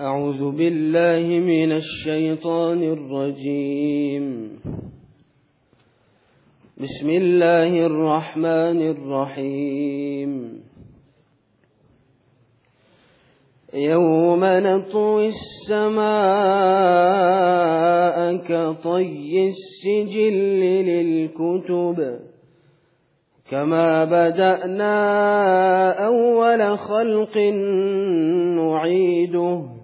أعوذ بالله من الشيطان الرجيم. بسم الله الرحمن الرحيم. يوم نطوي السماء كطي السجل للكتب. كما بدأنا أول خلق نعيده.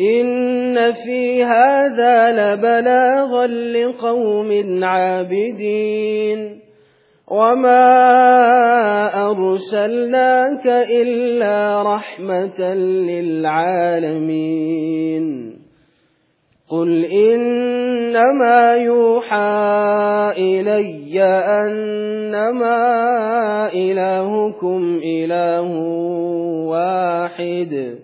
إن في هذا لبلاغا لقوم عابدين وما أرسلناك إلا رحمة للعالمين قل إنما يوحى إلي أنما إلهكم إله واحد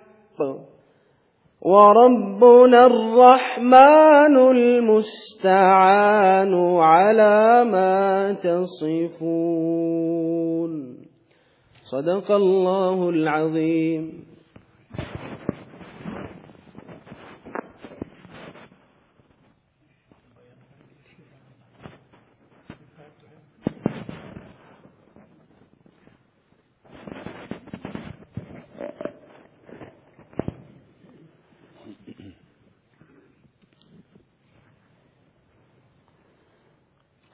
وربنا الرحمن المستعان على ما تصفون. صدق الله العظيم.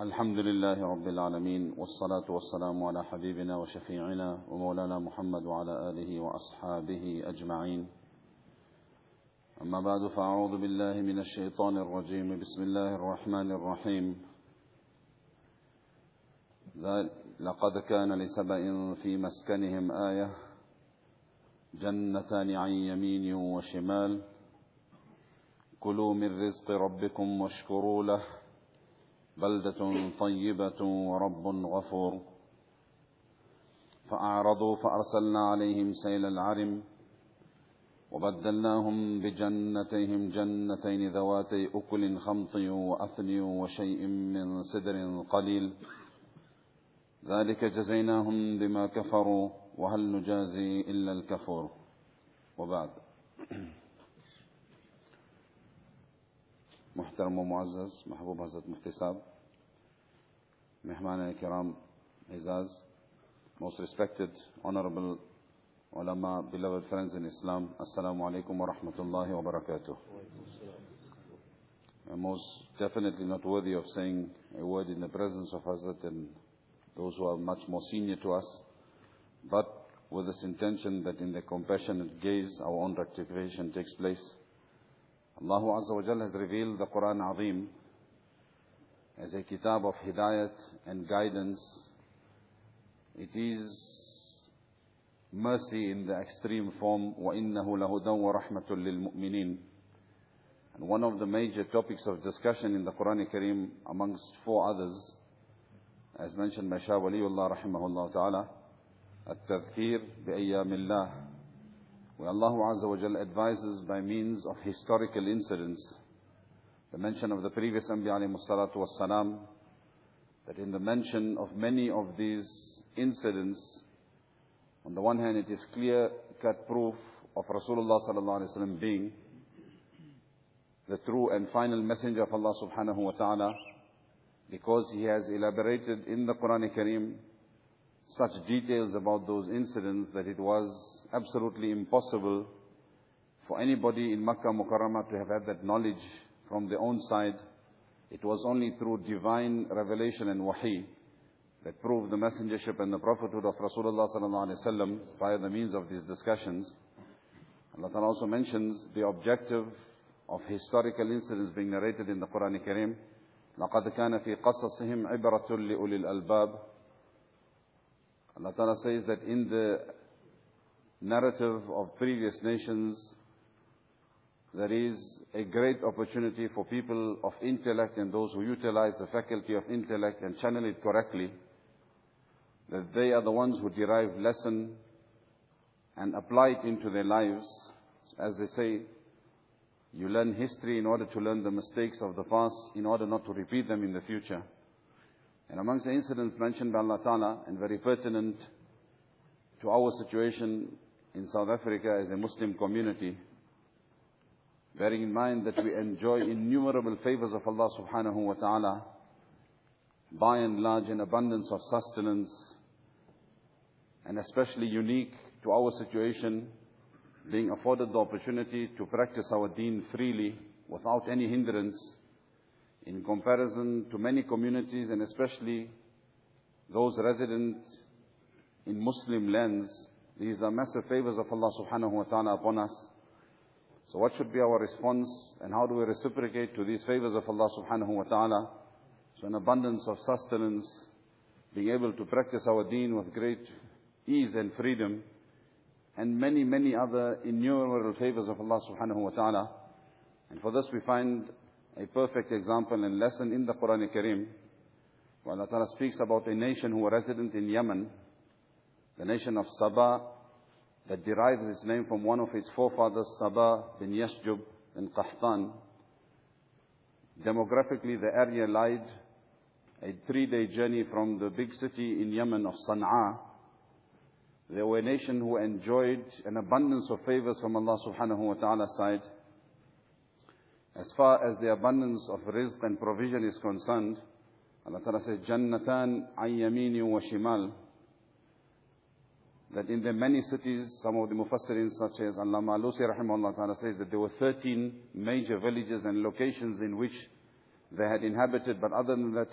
الحمد لله رب العالمين والصلاة والسلام على حبيبنا وشفيعنا ومولانا محمد وعلى آله وأصحابه أجمعين. أما بعد فأعوذ بالله من الشيطان الرجيم. بسم الله الرحمن الرحيم. لقد كان لسبأ في مسكنهم آية جنتان عن يمين وشمال. كلوا من رزق ربكم واشكروا له. بلدة طيبة ورب غفور. فأعرضوا فأرسلنا عليهم سيل العرم وبدلناهم بجنتيهم جنتين ذواتي أكل خمط وأثن وشيء من سدر قليل. ذلك جزيناهم بما كفروا وهل نجازي إلا الكفور. وبعد. محترم و معزز محبوب حضرت مفتی صاحب مہمان کرام اعزاز most respected honorable ulama beloved friends in Islam assalamu alaikum wa rahmatullahi wa barakatuh most definitely not worthy of saying a word in the presence of Hazrat and those who are much more senior to us but with this intention that in the compassionate gaze our own rectification takes place Allah Azza wa Jal has revealed the Quran Azim as a kitab of hidayat and guidance. It is mercy in the extreme form. وَإِنَّهُ لَهُدًى وَرَحْمَةٌ لِلْمُؤْمِنِينَ And one of the major topics of discussion in the Quran Kareem amongst four others, as mentioned by Shah Waliullah rahimahullah ta'ala, التذكير بأيام الله where Allah Azza wa Jal advises by means of historical incidents. The mention of the previous Anbiya alayhi salatu that in the mention of many of these incidents, on the one hand it is clear cut proof of Rasulullah sallallahu alaihi wasallam being the true and final messenger of Allah subhanahu wa ta'ala because he has elaborated in the Quran Kareem such details about those incidents that it was absolutely impossible for anybody in Makkah Mukarramah to have had that knowledge from their own side. It was only through divine revelation and wahi that proved the messengership and the prophethood of Rasulullah sallallahu alaihi wasallam via the means of these discussions. Allah Ta'ala also mentions the objective of historical incidents being narrated in the Quran Kareem. لَقَدْ كَانَ فِي قَصَصِهِمْ عِبْرَةٌ لِأُولِي الْأَلْبَابِ Allah Ta'ala says that in the narrative of previous nations, there is a great opportunity for people of intellect and those who utilize the faculty of intellect and channel it correctly, that they are the ones who derive lesson and apply it into their lives. As they say, you learn history in order to learn the mistakes of the past, in order not to repeat them in the future. And amongst the incidents mentioned by Allah Ta'ala, and very pertinent to our situation in South Africa as a Muslim community, bearing in mind that we enjoy innumerable favors of Allah Subhanahu wa Ta'ala, by and large an abundance of sustenance, and especially unique to our situation, being afforded the opportunity to practice our deen freely without any hindrance in comparison to many communities and especially those resident in Muslim lands. These are massive favors of Allah subhanahu wa ta'ala upon us. So what should be our response and how do we reciprocate to these favors of Allah subhanahu wa ta'ala? So an abundance of sustenance, being able to practice our deen with great ease and freedom, and many, many other innumerable favors of Allah subhanahu wa ta'ala. And for this we find a perfect example and lesson in the Quran Kareem. Where Allah speaks about a nation who were resident in Yemen, the nation of Sabah, that derives its name from one of its forefathers, Sabah bin Yashjub bin Qahtan. Demographically, the area lied a three-day journey from the big city in Yemen of Sana'a, they were a nation who enjoyed an abundance of favors from Allah subhanahu wa ta'ala's side. As far as the abundance of rizq and provision is concerned, Allah Ta'ala says, Jannatan ayyamini wa shimal. That in the many cities, some of the mufassirin such as Allama Alusi rahimahullah ta'ala says that there were 13 major villages and locations in which they had inhabited, but other than that,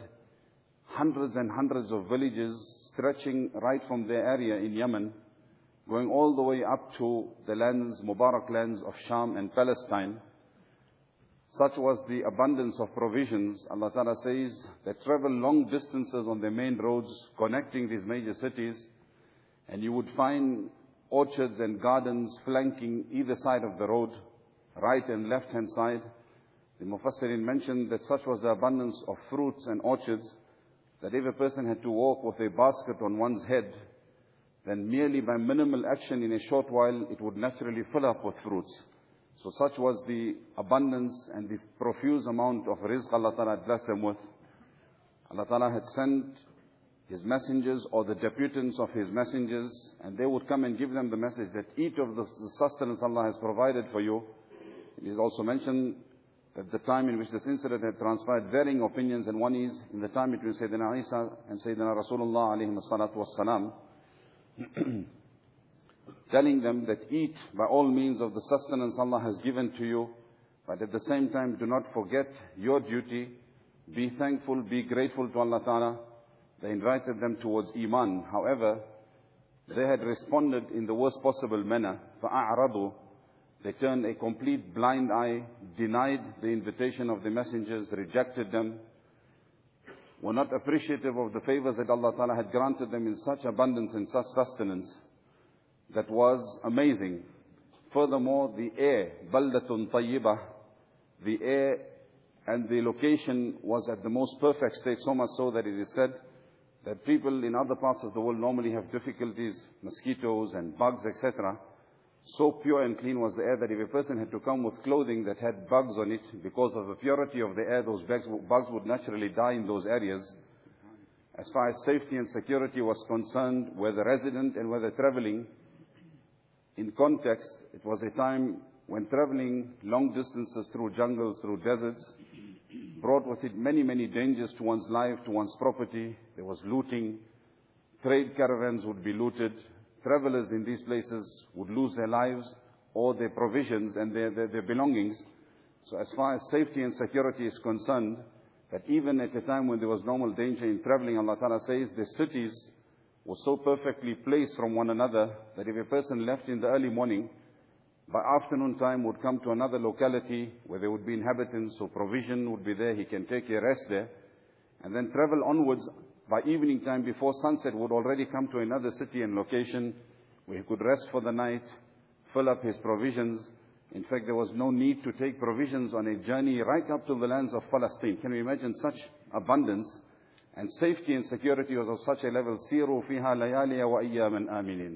hundreds and hundreds of villages stretching right from their area in Yemen, going all the way up to the lands, Mubarak lands of Sham and Palestine. Such was the abundance of provisions. Allah Ta'ala says they travel long distances on the main roads connecting these major cities, and you would find orchards and gardens flanking either side of the road, right and left hand side. The Mufassirin mentioned that such was the abundance of fruits and orchards that if a person had to walk with a basket on one's head, then merely by minimal action in a short while, it would naturally fill up with fruits. So such was the abundance and the profuse amount of rizq Allah Ta'ala had blessed them with. Allah Ta'ala had sent His messengers or the deputants of His messengers, and they would come and give them the message that eat of the sustenance Allah has provided for you. It is also mentioned at the time in which this incident had transpired, varying opinions, and one is in the time between Sayyidina Isa and Sayyidina Rasulullah alayhi salatu wassalam, telling them that eat by all means of the sustenance Allah has given to you, but at the same time do not forget your duty, be thankful, be grateful to Allah Ta'ala. They invited them towards Iman. However, they had responded in the worst possible manner. فَأَعْرَضُوا They turned a complete blind eye, denied the invitation of the messengers, rejected them, were not appreciative of the favors that Allah Ta'ala had granted them in such abundance and such sustenance that was amazing. Furthermore, the air, baldatun tayyibah, the air and the location was at the most perfect state, so much so that it is said that people in other parts of the world normally have difficulties, mosquitoes and bugs, etc. So pure and clean was the air that if a person had to come with clothing that had bugs on it, because of the purity of the air, those bugs would naturally die in those areas. As far as safety and security was concerned, whether resident and whether traveling, in context, it was a time when traveling long distances through jungles, through deserts, brought with it many, many dangers to one's life, to one's property. There was looting. Trade caravans would be looted. Travelers in these places would lose their lives or their provisions and their, their, their belongings. So as far as safety and security is concerned, that even at a time when there was normal danger in traveling, Allah Ta'ala says the cities were so perfectly placed from one another that if a person left in the early morning, by afternoon time would come to another locality where there would be inhabitants, so provision would be there, he can take a rest there, and then travel onwards by evening time before sunset would already come to another city and location where he could rest for the night, fill up his provisions. In fact, there was no need to take provisions on a journey right up to the lands of Palestine. Can you imagine such abundance? And safety and security was of such a level. سِيرُوا فِيهَا لَيَالِيَ وَأَيَّامًا آمِنِينَ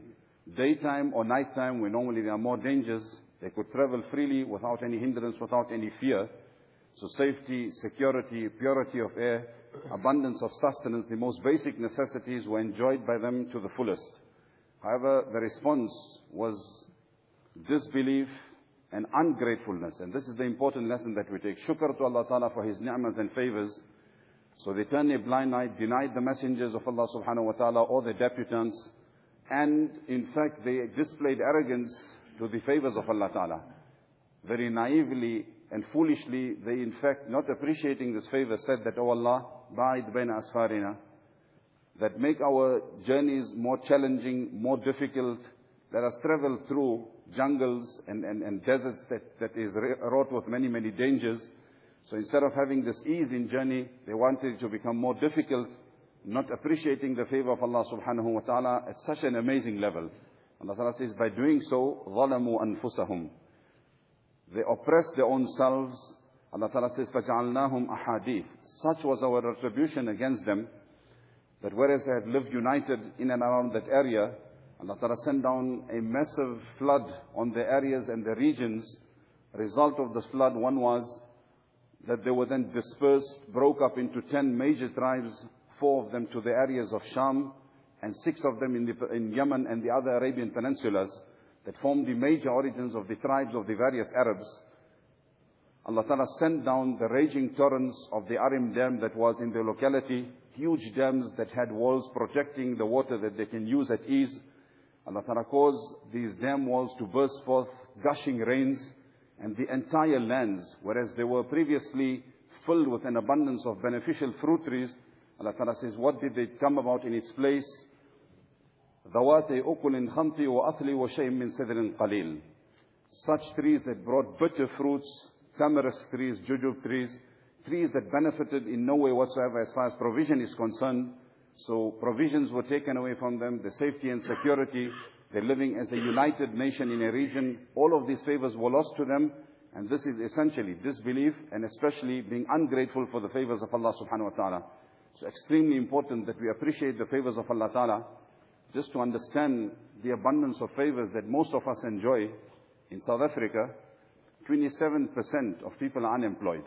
Daytime or nighttime, where normally there are more dangers, they could travel freely without any hindrance, without any fear. So safety, security, purity of air, abundance of sustenance, the most basic necessities were enjoyed by them to the fullest. However, the response was disbelief and ungratefulness. And this is the important lesson that we take. Shukr to Allah Ta'ala for His ni'mas and favors. So they turned a blind eye, denied the messengers of Allah Subhanahu Wa Ta'ala or the deputants. And in fact, they displayed arrogance to the favors of Allah Ta'ala. Very naively and foolishly, they in fact, not appreciating this favor, said that, Oh Allah, ba'id baina asfarina, that make our journeys more challenging, more difficult. Let us travel through jungles and, and, and deserts that, that is wrought with many, many dangers. So instead of having this ease in journey, they wanted it to become more difficult, not appreciating the favor of Allah subhanahu wa ta'ala at such an amazing level. Allah ta'ala says, by doing so, ظَلَمُوا أَنفُسَهُمْ They oppressed their own selves. Allah ta'ala says, فَجَعَلْنَاهُمْ أَحَادِيث Such was our retribution against them, that whereas they had lived united in and around that area, Allah Ta'ala sent down a massive flood on the areas and the regions. Result of the flood, one was that they were then dispersed, broke up into ten major tribes, four of them to the areas of Sham, and six of them in, the, in Yemen and the other Arabian peninsulas that formed the major origins of the tribes of the various Arabs. Allah Ta'ala sent down the raging torrents of the Arim Dam that was in the locality, huge dams that had walls protecting the water that they can use at ease. Allah Ta'ala caused these dam walls to burst forth, gushing rains, and the entire lands, whereas they were previously filled with an abundance of beneficial fruit trees, Allah Ta'ala says, what did they come about in its place? ذوات أكل خمط وأثل وشيء من سدر قليل. Such trees that brought bitter fruits, tamarisk trees, jujube trees, trees that benefited in no way whatsoever as far as provision is concerned. So provisions were taken away from them, the safety and security. they're living as a united nation in a region. All of these favors were lost to them. And this is essentially disbelief and especially being ungrateful for the favors of Allah subhanahu wa ta'ala. So extremely important that we appreciate the favors of Allah ta'ala. Just to understand the abundance of favors that most of us enjoy in South Africa, 27% of people are unemployed.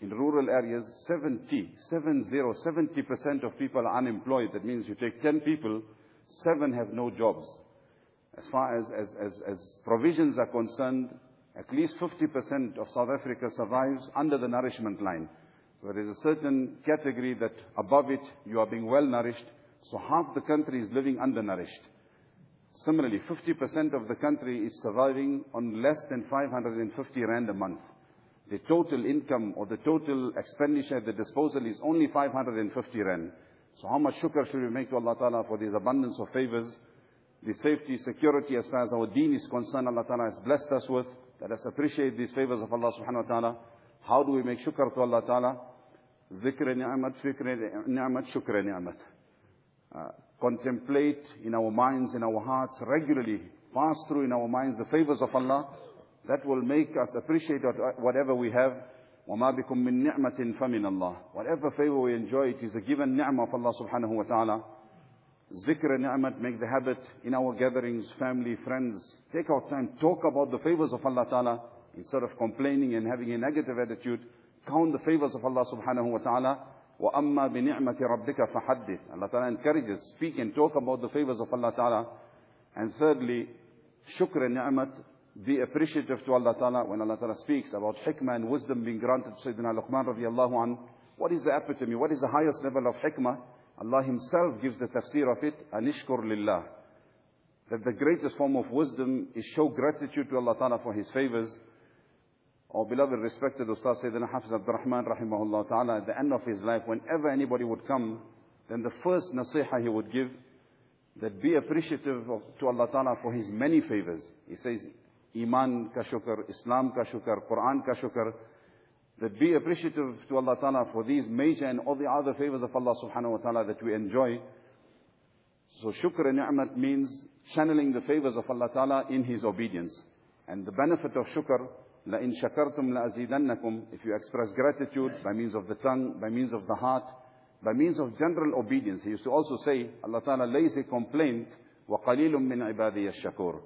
In rural areas, 70, 70, 70% of people are unemployed. That means you take 10 people, 7 have no jobs. As far as, provisions are concerned, at least 50% of South Africa survives under the nourishment line. So there is a certain category that above it you are being well nourished. So half the country is living undernourished. Similarly, 50% of the country is surviving on less than 550 rand a month. The total income or the total expenditure at the disposal is only 550 rand. So how much shukr should we make to Allah Ta'ala for this abundance of favors, the safety, security as far as our deen is concerned, Allah Ta'ala has blessed us with. Let us appreciate these favors of Allah Subhanahu Wa Ta'ala. How do we make shukr to Allah Ta'ala? Zikr ni'mat, fikr ni'mat, shukr ni'mat. Uh, contemplate in our minds, in our hearts, regularly pass through in our minds the favors of Allah. That will make us appreciate whatever we have. وَمَا بِكُم مِّن نِعْمَةٍ فَمِنَ اللَّهِ Whatever favor we enjoy, it is a given ni'mah of Allah subhanahu wa ta'ala. Zikr ni'mat, make the habit in our gatherings, family, friends. Take our time, talk about the favors of Allah ta'ala. Instead of complaining and having a negative attitude, count the favors of Allah subhanahu wa ta'ala. وَأَمَّا بِنِعْمَةِ رَبِّكَ فَحَدِّث Allah ta'ala encourages, speak and talk about the favors of Allah ta'ala. And thirdly, shukr and ni'mat, be appreciative to Allah Ta'ala when Allah Ta'ala speaks about hikmah and wisdom being granted to Sayyidina Luqman radiallahu an. What is the epitome? What is the highest level of hikmah? Allah Himself gives the tafsir of it, anishkur lillah. That the greatest form of wisdom is show gratitude to Allah Ta'ala for His favors. Our beloved respected Ustaz Sayyidina Hafiz Abdul Rahman rahimahullah ta'ala at the end of his life, whenever anybody would come, then the first nasiha he would give, that be appreciative of, to Allah Ta'ala for His many favors. He says, Iman ka shukr, Islam ka shukr, Quran ka shukr, that be appreciative to Allah Ta'ala for these major and all the other favors of Allah Subhanahu Wa Ta'ala that we enjoy. So shukr and ni'mat means channeling the favors of Allah Ta'ala in His obedience. And the benefit of shukr, لَإِن شَكَرْتُمْ لَأَزِيدَنَّكُمْ If you express gratitude by means of the tongue, by means of the heart, by means of general obedience. He used to also say, Allah Ta'ala lays a complaint, وَقَلِيلٌ مِّنْ عِبَادِيَ الشَّكُورِ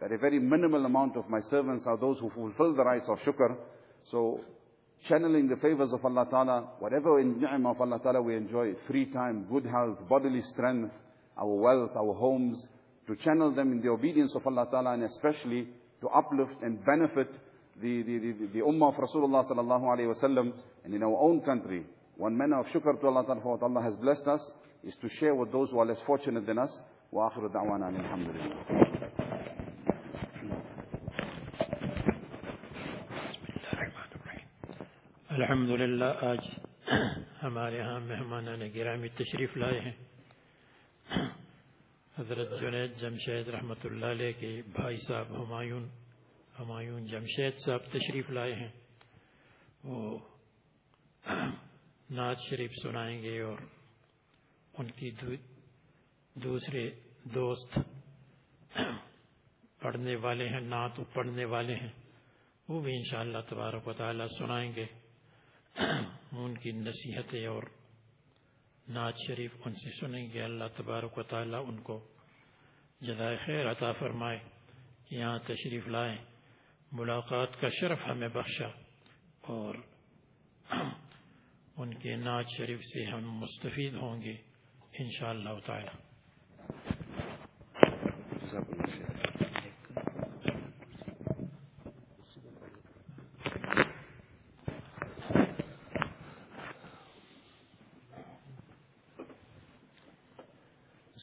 That a very minimal amount of my servants are those who fulfill the rights of shukr. So, channeling the favors of Allah Ta'ala, whatever in ni'mah of Allah Ta'ala we enjoy, free time, good health, bodily strength, our wealth, our homes, to channel them in the obedience of Allah Ta'ala and especially to uplift and benefit the, the, the, the ummah of Rasulullah sallallahu alayhi wasallam and in our own country. One manner of shukr to Allah Ta'ala for what Allah has blessed us is to share with those who are less fortunate than us. وآخر دعوانا الحمد لله الحمد للہ، آج ہمارے یہاں مہمانان گرامی تشریف لائے ہیں۔ حضرت جنید جمشید رحمۃ اللہ علیہ کے بھائی صاحب ہمایون ہمایون جمشید صاحب تشریف لائے ہیں۔ وہ نعت شریف سنائیں گے اور ان کی دوسرے دوست پڑھنے والے ہیں، نعت پڑھنے والے ہیں۔ وہ بھی انشاءاللہ تبارک و تعالی سنائیں گے۔ ان کی نصیحتیں اور نعت شریف ان سے سنیں گے۔ اللہ تبارک و تعالی ان کو جزائے خیر عطا فرمائے یہاں تشریف لائیں۔ ملاقات کا شرف ہمیں بخشا اور ان کے نعت شریف سے ہم مستفید ہوں گے انشاءاللہ تعالی۔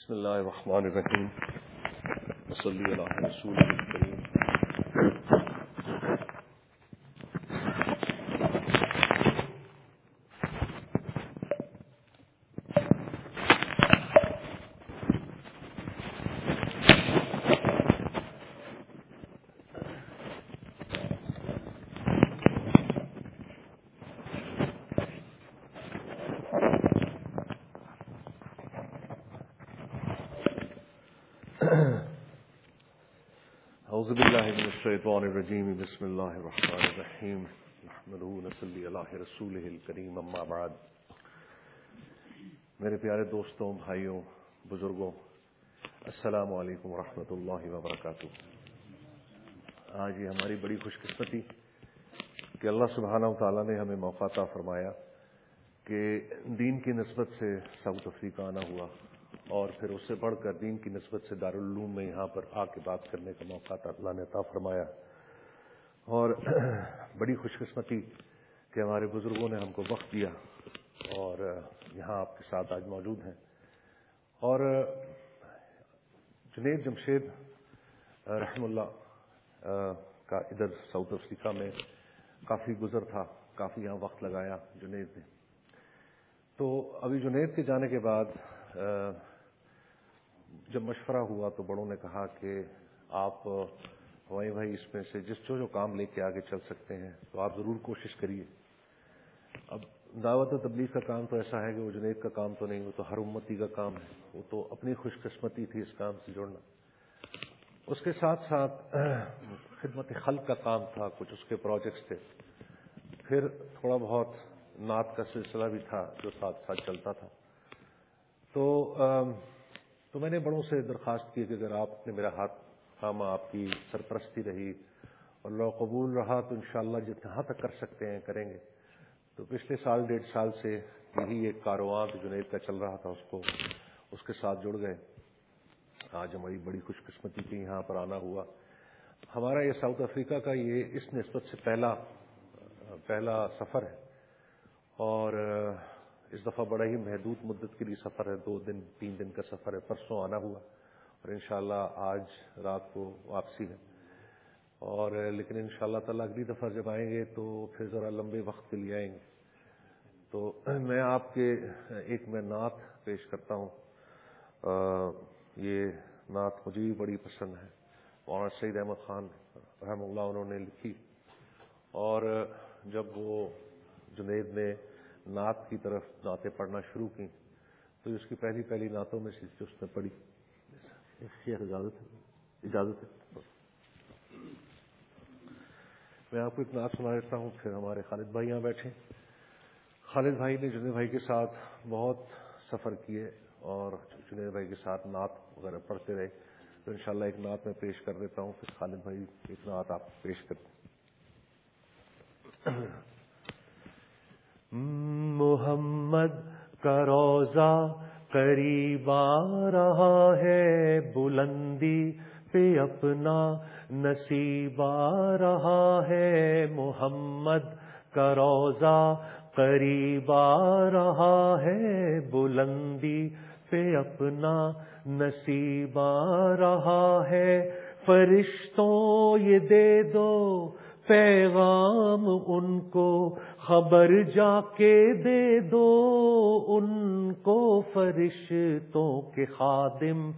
بسم الله الرحمن الرحيم. وصلي على رسوله الكريم. أعوذ بالله من الشيطان الرجيم. بسم الله الرحمن الرحيم. نحمده نصلي على رسوله الكريم. أما بعد. میرے پیارے دوستوں، بھائیوں، بزرگوں، السلام علیکم ورحمۃ اللہ وبرکاتہ. آج یہ ہماری بڑی خوش قسمتی کہ اللہ سبحانہ و تعالیٰ نے ہمیں موقع عطا فرمایا کہ دین کی نسبت سے ساؤتھ افریقہ آنا ہوا۔ اور پھر اس سے بڑھ کر دین کی نسبت سے دارالعلوم میں یہاں پر آ کے بات کرنے کا موقع اللہ نے عطا فرمایا۔ اور بڑی خوش قسمتی کہ ہمارے بزرگوں نے ہم کو وقت دیا اور یہاں آپ کے ساتھ آج موجود ہیں۔ اور جنید جمشید رحم اللہ کا ادھر ساؤتھ افریقہ میں کافی گزر تھا، کافی یہاں وقت لگایا جنید نے۔ تو ابھی جنید کے جانے کے بعد جب مشورہ ہوا تو بڑوں نے کہا کہ آپ وہیں بھائی اس میں سے جس جو جو کام لے کے آگے چل سکتے ہیں، تو آپ ضرور کوشش کریے۔ اب دعوت و تبلیغ کا کام تو ایسا ہے کہ وہ جنید کا کام تو نہیں، وہ تو ہر امتی کا کام ہے۔ وہ تو اپنی خوش قسمتی تھی اس کام سے جڑنا۔ اس کے ساتھ ساتھ خدمت خلق کا کام تھا، کچھ اس کے پروجیکٹس تھے۔ پھر تھوڑا بہت نعت کا سلسلہ بھی تھا جو ساتھ ساتھ چلتا تھا۔ تو تو میں نے بڑوں سے درخواست کی کہ اگر آپ نے میرا ہاتھ تھاما، آپ کی سرپرستی رہی اور لو قبول رہا، تو انشاءاللہ جتنا تک کر سکتے ہیں، کریں گے۔ تو پچھلے سال، ڈیڑھ سال سے یہی ایک کاروبار جنید کا چل رہا تھا، اس کو اس کے ساتھ جڑ گئے۔ آج ہماری بڑی خوش قسمتی کی یہاں پر آنا ہوا۔ ہمارا یہ ساؤتھ افریقہ کا یہ اس نسبت سے پہلا پہلا سفر ہے۔ اور اس دفعہ بڑا ہی محدود مدت کے لیے سفر ہے، دو دن، تین دن کا سفر ہے، پرسوں آنا ہوا اور انشاءاللہ آج رات کو واپسی ہے۔ اور لیکن ان شاء اللہ تعالیٰ اگلی دفعہ جب آئیں گے تو پھر ذرا لمبے وقت کے لیے آئیں گے۔ تو میں آپ کے ایک میں نعت پیش کرتا ہوں۔ یہ نعت مجھے بھی بڑی پسند ہے۔ مولانا سعید احمد خان رحم اللہ انہوں نے لکھی۔ اور جب وہ جنید نے نعت کی طرف نعتیں پڑھنا شروع کی تو اس کی پہلی پہلی نعتوں میں سے اس نے پڑھی۔ اجازت اجازت ہے۔ میں آپ کو ایک نعت سنا دیتا ہوں، پھر ہمارے خالد بھائی یہاں بیٹھے۔ خالد بھائی نے جنید بھائی کے ساتھ بہت سفر کیے اور جنید بھائی کے ساتھ نعت وغیرہ پڑھتے رہے۔ تو انشاءاللہ ایک نعت میں پیش کر دیتا ہوں، پھر خالد بھائی ایک نعت آپ پیش کرتے محمد کا روزہ قریب آ رہا ہے، بلندی پہ اپنا نصیب آ رہا ہے۔ محمد کا روزہ قریب آ رہا ہے، بلندی پہ اپنا نصیب آ رہا ہے۔ فرشتوں، یہ دے دو پیغام ان کو خبر جا کے دے دو ان کو فرشتوں کے خادم۔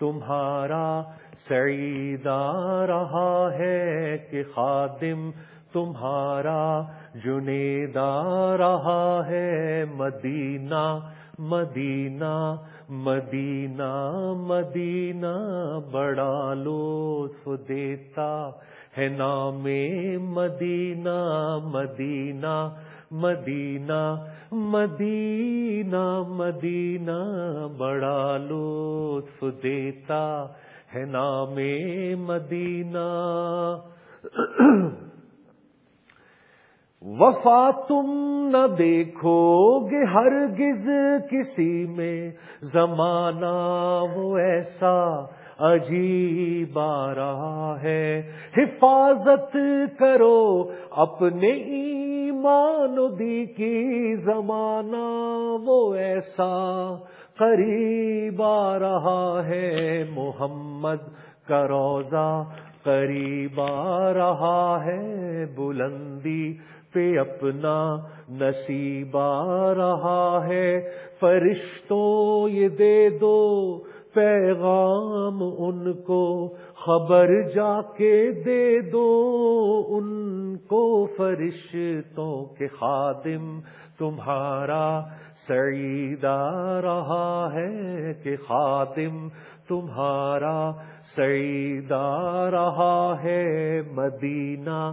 تمہارا سعید آ رہا ہے کہ خادم۔ تمہارا جنید آ رہا ہے۔ مدینہ مدینہ مدینہ مدینہ۔ بڑا لطف دیتا۔ ہے نام مدینہ مدینہ مدینہ مدینہ مدینہ، بڑا لطف دیتا ہے نام مدینہ۔ وفا تم نہ دیکھو گے ہرگز کسی میں، زمانہ وہ ایسا عجیب آ رہا ہے۔ حفاظت کرو اپنے ایمان دی کی زمانہ، وہ ایسا قریب آ رہا ہے۔ محمد کا روزہ قریب آ رہا ہے۔ بلندی پہ اپنا نصیب آ رہا ہے۔ فرشتوں یہ دے دو پیغام ان کو، خبر جا کے دے دو ان کو فرشتوں کے خادم۔ تمہارا سعید آ رہا ہے کہ خادم۔ تمہارا سعید آ رہا ہے مدینہ۔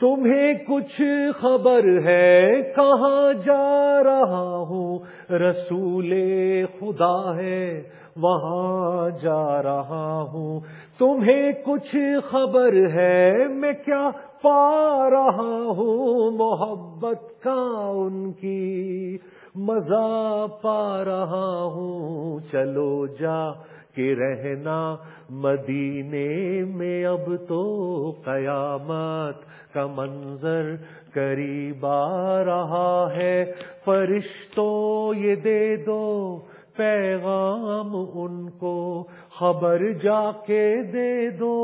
تمہیں کچھ خبر ہے، کہاں جا رہا ہوں؟ رسول خدا ہے، وہاں جا رہا ہوں۔ تمہیں کچھ خبر ہے، میں کیا پا رہا ہوں؟ محبت کا ان کی مزہ پا رہا ہوں۔ چلو جا کے رہنا مدینے میں اب تو قیامت کا منظر قریب آ رہا ہے۔ فرشتوں، یہ دے دو پیغام، ان کو خبر جا کے دے دو۔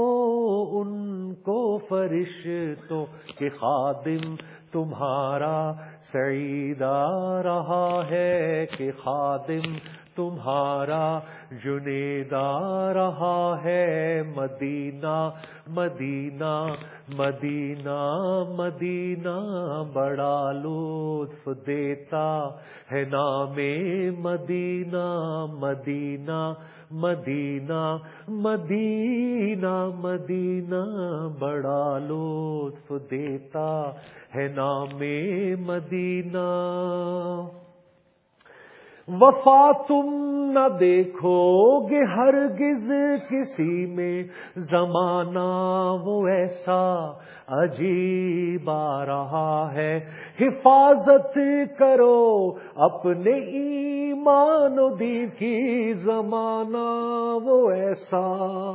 ان کو فرشتوں کے خادم تمہارا سعید آ رہا ہے، کہ خادم تمہارا جنیدا رہا ہے مدینہ مدینہ مدینہ مدینہ، بڑا لطف دیتا ہے نام مدینہ مدینہ مدینہ مدینہ مدینہ، بڑا لطف دیتا ہے نام مدینہ۔ وفا تم نہ دیکھو گے ہرگز کسی میں، زمانہ وہ ایسا عجیب آ رہا ہے۔ حفاظت کرو اپنے ایمان و دی کی، زمانہ وہ ایسا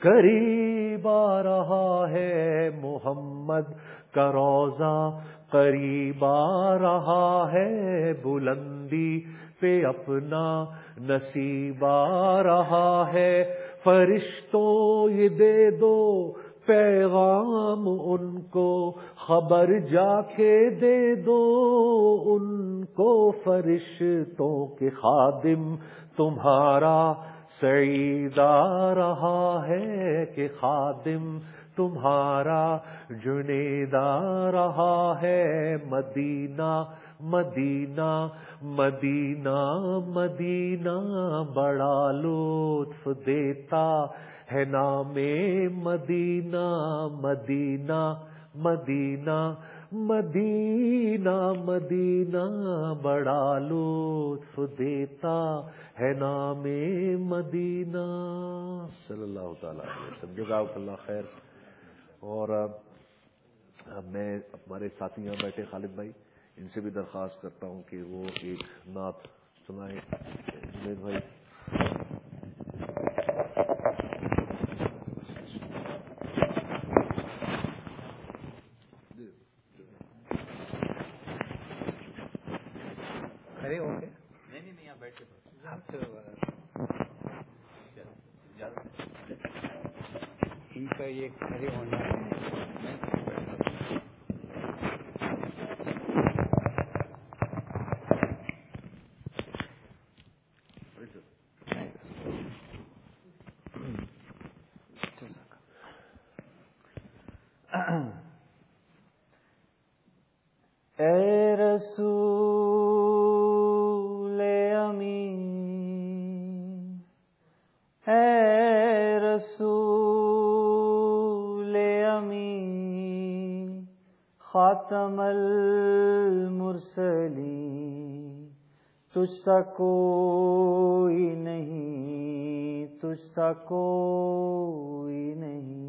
قریب آ رہا ہے۔ محمد کا روزہ قریب آ رہا ہے۔ بلندی پہ اپنا نصیب رہا ہے۔ فرشتوں، یہ دے دو پیغام، ان کو خبر جا کے دے دو۔ ان کو فرشتوں کے خادم تمہارا سعید آ رہا ہے کہ خادم تمہارا جنیدا رہا ہے۔ مدینہ مدینہ مدینہ مدینہ بڑا لطف دیتا ہے نام مدینہ مدینہ مدینہ مدینہ مدینہ بڑا لطف دیتا ہے نام مدینہ۔ صلی اللہ تعالیٰ جزاک اللہ خیر۔ اور میں، ہمارے ساتھی یہاں بیٹھے، خالد بھائی۔ ان سے بھی درخواست کرتا ہوں کہ وہ ایک نعت سنائے جنید بھائی۔ کھڑے ہو گئے نہیں نہیں بیٹھے ٹھیک ہے یہ کھڑے ہونا۔ سا کوئی نہیں، تجھ سا کوئی نہیں۔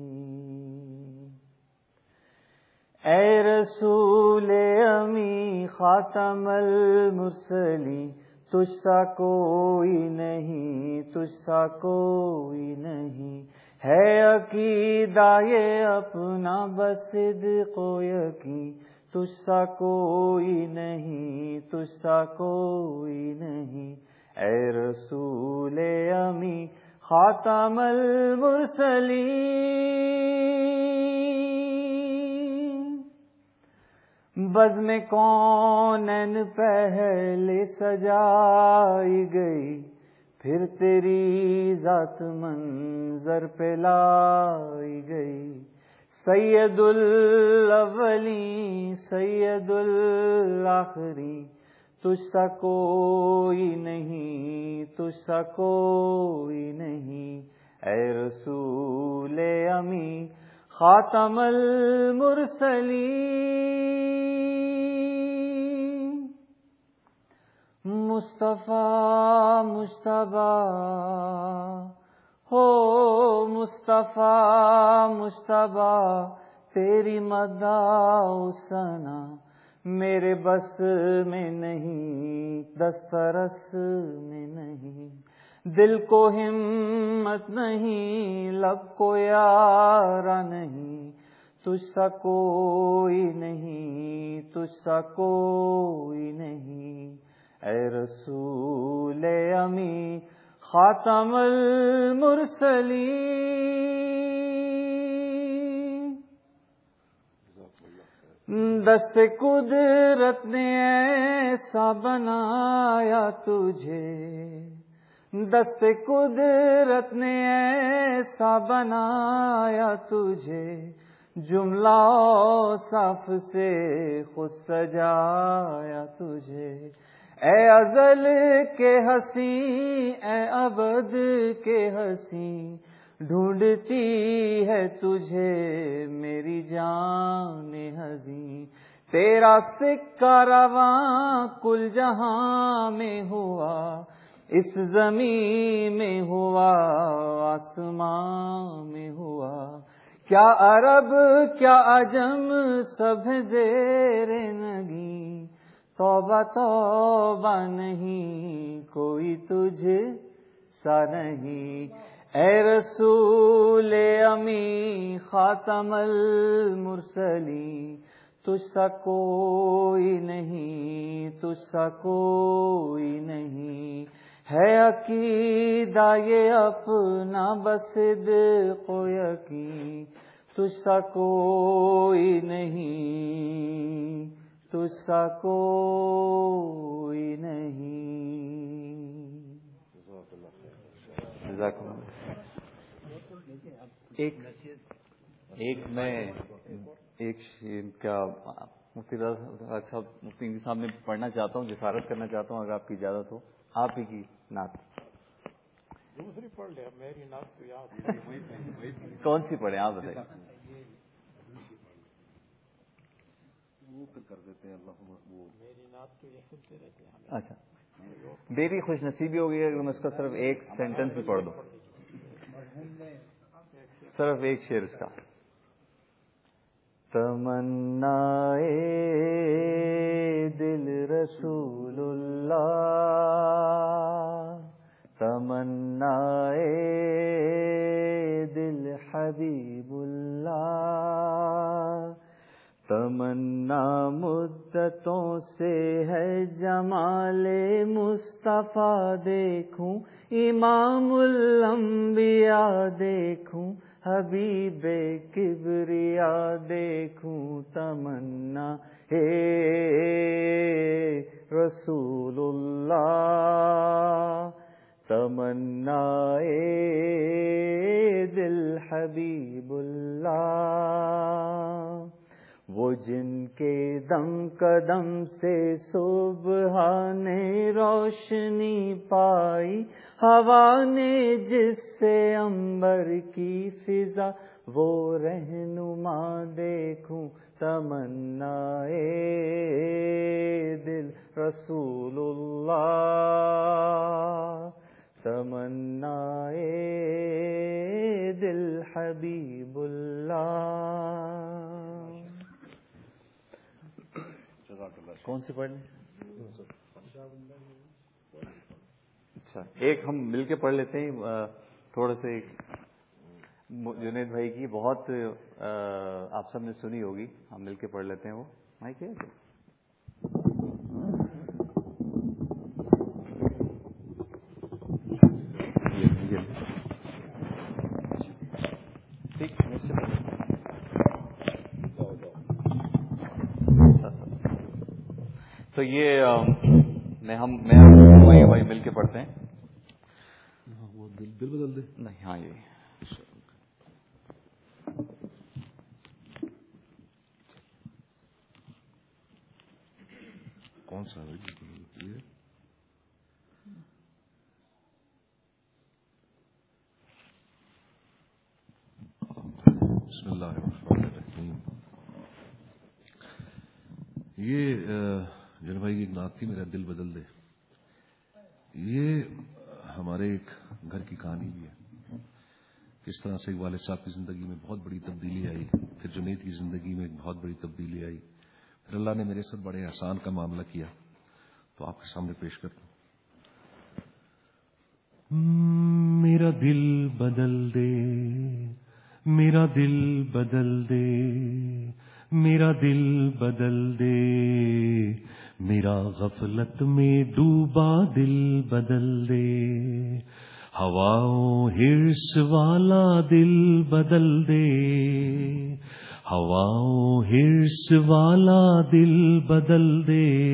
اے رسول امی خاتم المرسلی تجھ سا کوئی نہیں، تجھ سا کوئی نہیں۔ ہے عقیدہ یہ اپنا بسد کو یقین۔ تجھ سا کوئی نہیں تجھ سا کوئی نہیں۔ اے رسول امی، خاتم المرسلین۔ بز میں کون پہلے سجائی گئی، پھر تیری ذات منظر پہ لائی گئی۔ سید الاولی سید الاخری تجھ سا کوئی نہیں، تجھ سا کوئی نہیں۔ اے رسول امی، خاتم المرسلین۔ مصطفیٰ مشتبہ ہو مصطفیٰ مشتبہ، تیری مدا سنا میرے بس میں نہیں، دسترس میں نہیں۔ دل کو ہمت نہیں، لب کو یارا نہیں۔ تجھ سا کوئی نہیں، تجھ سا کوئی نہیں۔ اے رسول امی خاتم المرسلین۔ دست قدرت نے ایسا بنایا تجھے۔ دست قدرت نے ایسا بنایا تجھے۔ جملہ صاف سے خود سجایا تجھے۔ اے ازل کے ہنسی، اے ابد کے ہنسی، ڈھونڈتی ہے تجھے میری جان ہزی تیرا سکہ رواں کل جہاں میں ہوا، اس زمین میں ہوا، آسمان میں ہوا۔ کیا عرب، کیا عجم، سب زیر نگی توبہ توبہ نہیں، کوئی تجھ سا نہیں۔ اے رسول امی خاتم المرسلی تجھ سا کوئی نہیں، تجھ سا کوئی نہیں۔ ہے عقیدہ یہ اپنا بسد کو یقین، تجھ سا کوئی نہیں۔ تجھ سا کوئی نہیں۔ ایک ایک میں ایک کا مفتی صاحب مفتی صاحب میں پڑھنا چاہتا ہوں جسارت کرنا چاہتا ہوں اگر آپ کی اجازت ہو۔ آپ ہی کی نعت۔ دوسری پڑھ لیا میری نعت تو یاد کون سی پڑھیں؟ آپ بتائیے میری نعت تو یہ سنتے رہتے ہیں اچھا۔ میری خوش نصیبی ہوگی اگر میں اس کا صرف ایک سینٹنس بھی پڑھ دوں۔ صرف ایک شعر اس کا۔ تمنا دل رسول اللہ تمنا دل حبیب اللہ تمنا مدتوں سے ہے جمال مصطفیٰ دیکھوں، امام الانبیاء دیکھوں، حبیب کبریا دیکھوں، تمنا ہے رسول اللہ تمنا دل حبیب اللہ۔ وہ جن کے دم قدم سے صبح نے روشنی پائی، ہوا نے جس سے امبر کی فضا، وہ رہنما دیکھوں، تمنا دل رسول اللہ تمنا دل حبیب اللہ۔ کون سی پڑھ لیں اچھا ایک ہم مل کے پڑھ لیتے ہیں تھوڑا سے جنید بھائی کی بہت آپ سب نے سنی ہوگی، ہم مل کے پڑھ لیتے ہیں وہ۔ مائک ہے؟ تو یہ میں ہم میں وہی وہی مل کے پڑھتے ہیں۔ دل بدل دے۔ نہیں ہاں یہ۔ کون سا بسم اللہ الرحمن الرحیم۔ یہ جن بھائی ایک نعت تھی، میرا دل بدل دے۔ یہ ہمارے ایک گھر کی کہانی بھی ہے۔ کس طرح سے والد صاحب کی زندگی میں بہت بڑی تبدیلی آئی، پھر جنید کی زندگی میں ایک بہت بڑی تبدیلی آئی۔ پھر اللہ نے میرے ساتھ بڑے احسان کا معاملہ کیا۔ تو آپ کے سامنے پیش کر دوں میرا دل بدل دے، میرا دل بدل دے، میرا دل بدل دے۔ میرا غفلت میں ڈوبا دل بدل دے۔ ہواؤں ہرس والا دل بدل دے۔ ہواؤں ہرس والا دل بدل دے۔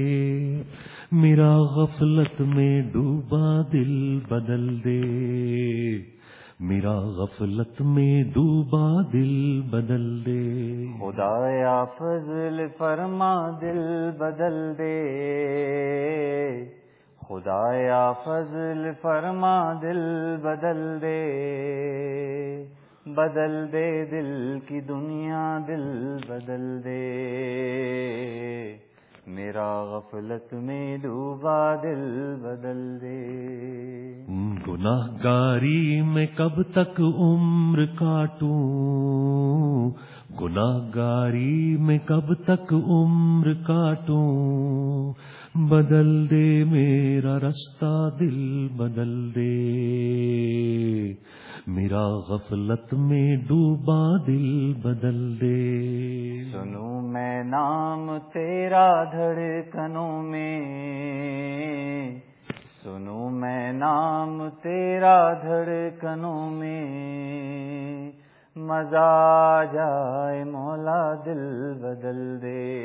میرا غفلت میں ڈوبا دل بدل دے۔ میرا غفلت میں ڈوبا دل بدل دے۔ خدایا فضل فرما دل بدل دے۔ خدایا فضل فرما دل بدل دے۔ بدل دے دل کی دنیا دل بدل دے۔ میرا غفلت میں ڈوبا دل بدل دے۔ گناہ گاری میں کب تک عمر کاٹوں؟ گناہ گاری میں کب تک عمر کاٹوں؟ بدل دے میرا رستہ دل بدل دے۔ میرا غفلت میں ڈوبا دل بدل دے۔ سنوں میں نام تیرا دھڑکنوں میں۔ سنوں میں نام تیرا دھڑکنوں میں۔ مزہ جائے مولا دل بدل دے۔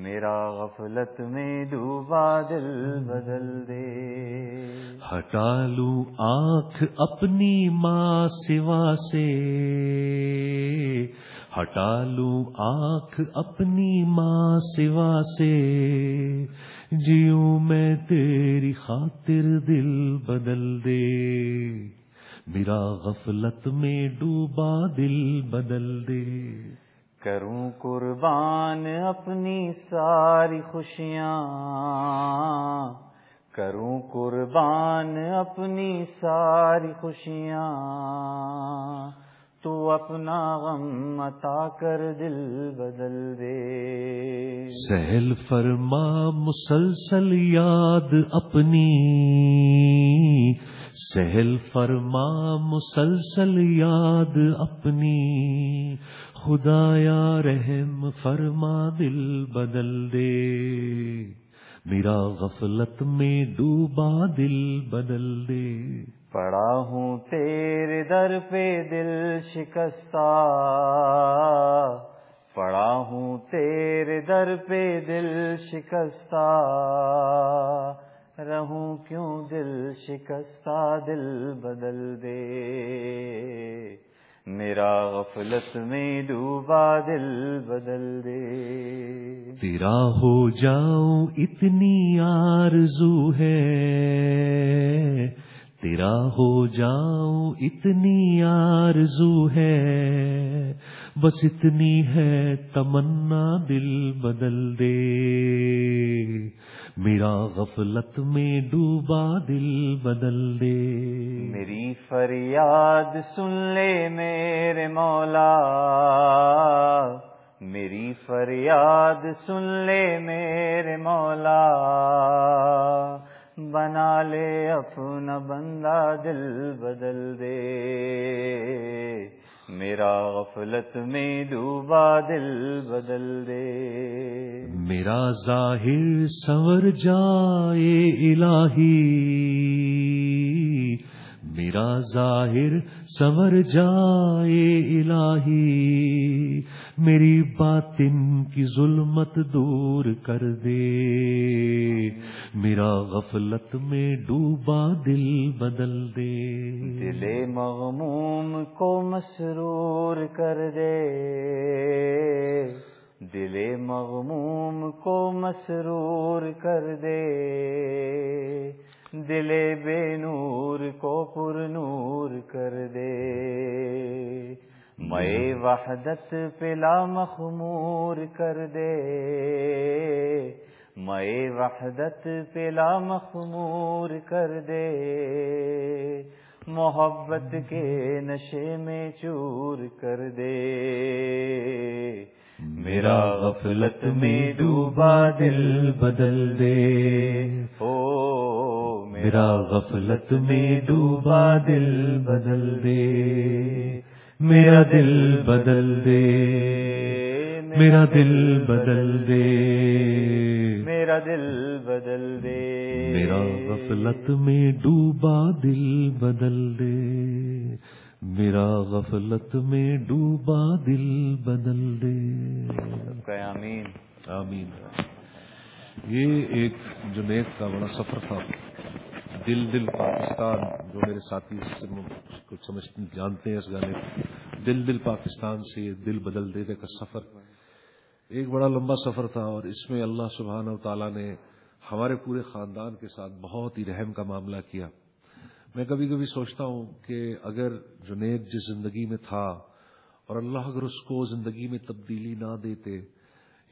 میرا غفلت میں ڈوبا دل بدل دے۔ ہٹا لوں آنکھ اپنی ماں سوا سے۔ ہٹا لوں آنکھ اپنی ماں سوا سے۔ جیوں میں تیری خاطر دل بدل دے۔ میرا غفلت میں ڈوبا دل بدل دے۔ کروں قربان اپنی ساری خوشیاں۔ کروں قربان اپنی ساری خوشیاں۔ تو اپنا غم عطا کر دل بدل دے۔ سہل فرما مسلسل یاد اپنی۔ سہل فرما مسلسل یاد اپنی۔ خدایا رحم فرما، دل بدل دے۔ میرا غفلت میں ڈوبا، دل بدل دے۔ پڑا ہوں تیرے در پہ دل شکستہ۔ پڑا ہوں تیرے در پہ دل شکستہ۔ رہوں کیوں دل شکستہ، دل بدل دے۔ میرا غفلت میں ڈوبا دل بدل دے۔ تیرا ہو جاؤں اتنی آرزو ہے۔ تیرا ہو جاؤں اتنی آرزو ہے۔ بس اتنی ہے تمنا دل بدل دے۔ میرا غفلت میں ڈوبا دل بدل دے۔ میری فریاد سن لے میرے مولا۔ میری فریاد سن لے میرے مولا۔ بنا لے اپنا بندہ دل بدل دے۔ میرا غفلت میں ڈوبا دل بدل دے۔ میرا ظاہر سور جائے الہی۔ میرا ظاہر سور جائے الہی۔ میری باطن کی ظلمت دور کر دے۔ میرا غفلت میں ڈوبا دل بدل دے۔ دل مغموم کو مسرور کر دے۔ دل مغموم کو مسرور کر دے۔ دل بے نور کو پر نور کر دے۔ میں وحدت پلا مخمور کر دے۔ میں وحدت پلا مخمور کر دے۔ محبت کے نشے میں چور کر دے۔ میرا غفلت میں ڈوبا دل بدل دے۔ او میرا غفلت میں ڈوبا دل بدل دے۔ میرا دل بدل دے۔ میرا دل بدل دے۔ میرا دل بدل دے۔ میرا غفلت میں ڈوبا دل بدل دے۔ میرا غفلت میں ڈوبا دل بدل دے۔ آمین۔ آمین۔ یہ ایک جنید کا بڑا سفر تھا۔ دل دل پاکستان جو میرے ساتھی کچھ سمجھتے جانتے ہیں اس گانے دل دل پاکستان سے دل بدل دینے کا سفر۔ ایک بڑا لمبا سفر تھا اور اس میں اللہ سبحانہ و تعالیٰ نے ہمارے پورے خاندان کے ساتھ بہت ہی رحم کا معاملہ کیا۔ میں کبھی کبھی سوچتا ہوں کہ اگر جنید جس زندگی میں تھا اور اللہ اگر اس کو زندگی میں تبدیلی نہ دیتے،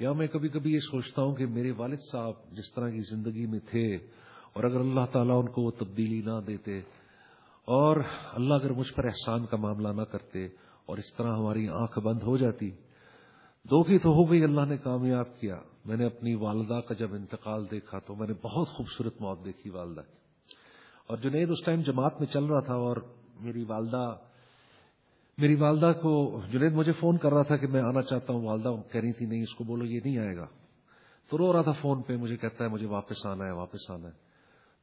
یا میں کبھی کبھی یہ سوچتا ہوں کہ میرے والد صاحب جس طرح کی زندگی میں تھے اور اگر اللہ تعالیٰ ان کو وہ تبدیلی نہ دیتے اور اللہ اگر مجھ پر احسان کا معاملہ نہ کرتے اور اس طرح ہماری آنکھ بند ہو جاتی دو کی تو ہو گئی، اللہ نے کامیاب کیا۔ میں نے اپنی والدہ کا جب انتقال دیکھا تو میں نے بہت خوبصورت موت دیکھی، والدہ کی۔ اور جنید اس ٹائم جماعت میں چل رہا تھا اور میری والدہ میری والدہ کو جنید مجھے فون کر رہا تھا کہ میں آنا چاہتا ہوں، والدہ کہہ رہی تھی، نہیں، اس کو بولو، یہ نہیں آئے گا۔ تو رو رہا تھا فون پہ، مجھے کہتا ہے، مجھے واپس آنا ہے، واپس آنا ہے۔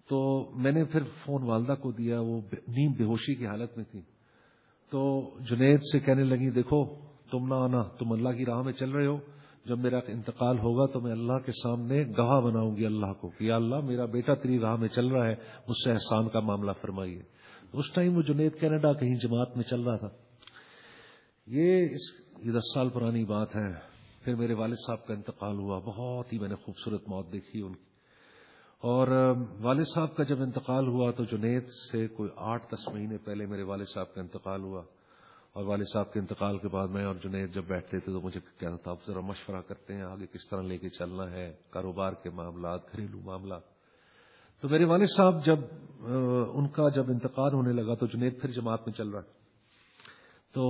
تو میں نے پھر فون والدہ کو دیا، وہ نیم بے ہوشی کی حالت میں تھی۔ تو جنید سے کہنے لگی، دیکھو، تم نہ آنا، تم اللہ کی راہ میں چل رہے ہو۔ جب میرا انتقال ہوگا تو میں اللہ کے سامنے گواہ بناؤں گی اللہ کو کہ اللہ میرا بیٹا تیری راہ میں چل رہا ہے، مجھ سے احسان کا معاملہ فرمائیے۔ اس ٹائم وہ جنید کینیڈا کہیں جماعت میں چل رہا تھا۔ یہ اس یہ دس سال پرانی بات ہے۔ پھر میرے والد صاحب کا انتقال ہوا۔ بہت ہی میں نے خوبصورت موت دیکھی ان کی۔ اور والد صاحب کا جب انتقال ہوا تو جنید سے کوئی آٹھ دس مہینے پہلے میرے والد صاحب کا انتقال ہوا۔ اور والد صاحب کے انتقال کے بعد میں اور جنید جب بیٹھتے تھے تو مجھے کہتا تھا اب ذرا مشورہ کرتے ہیں، آگے کس طرح لے کے چلنا ہے، کاروبار کے معاملات، گھریلو معاملات تو میرے والد صاحب جب ان کا جب انتقال ہونے لگا تو جنید پھر جماعت میں چل رہا تو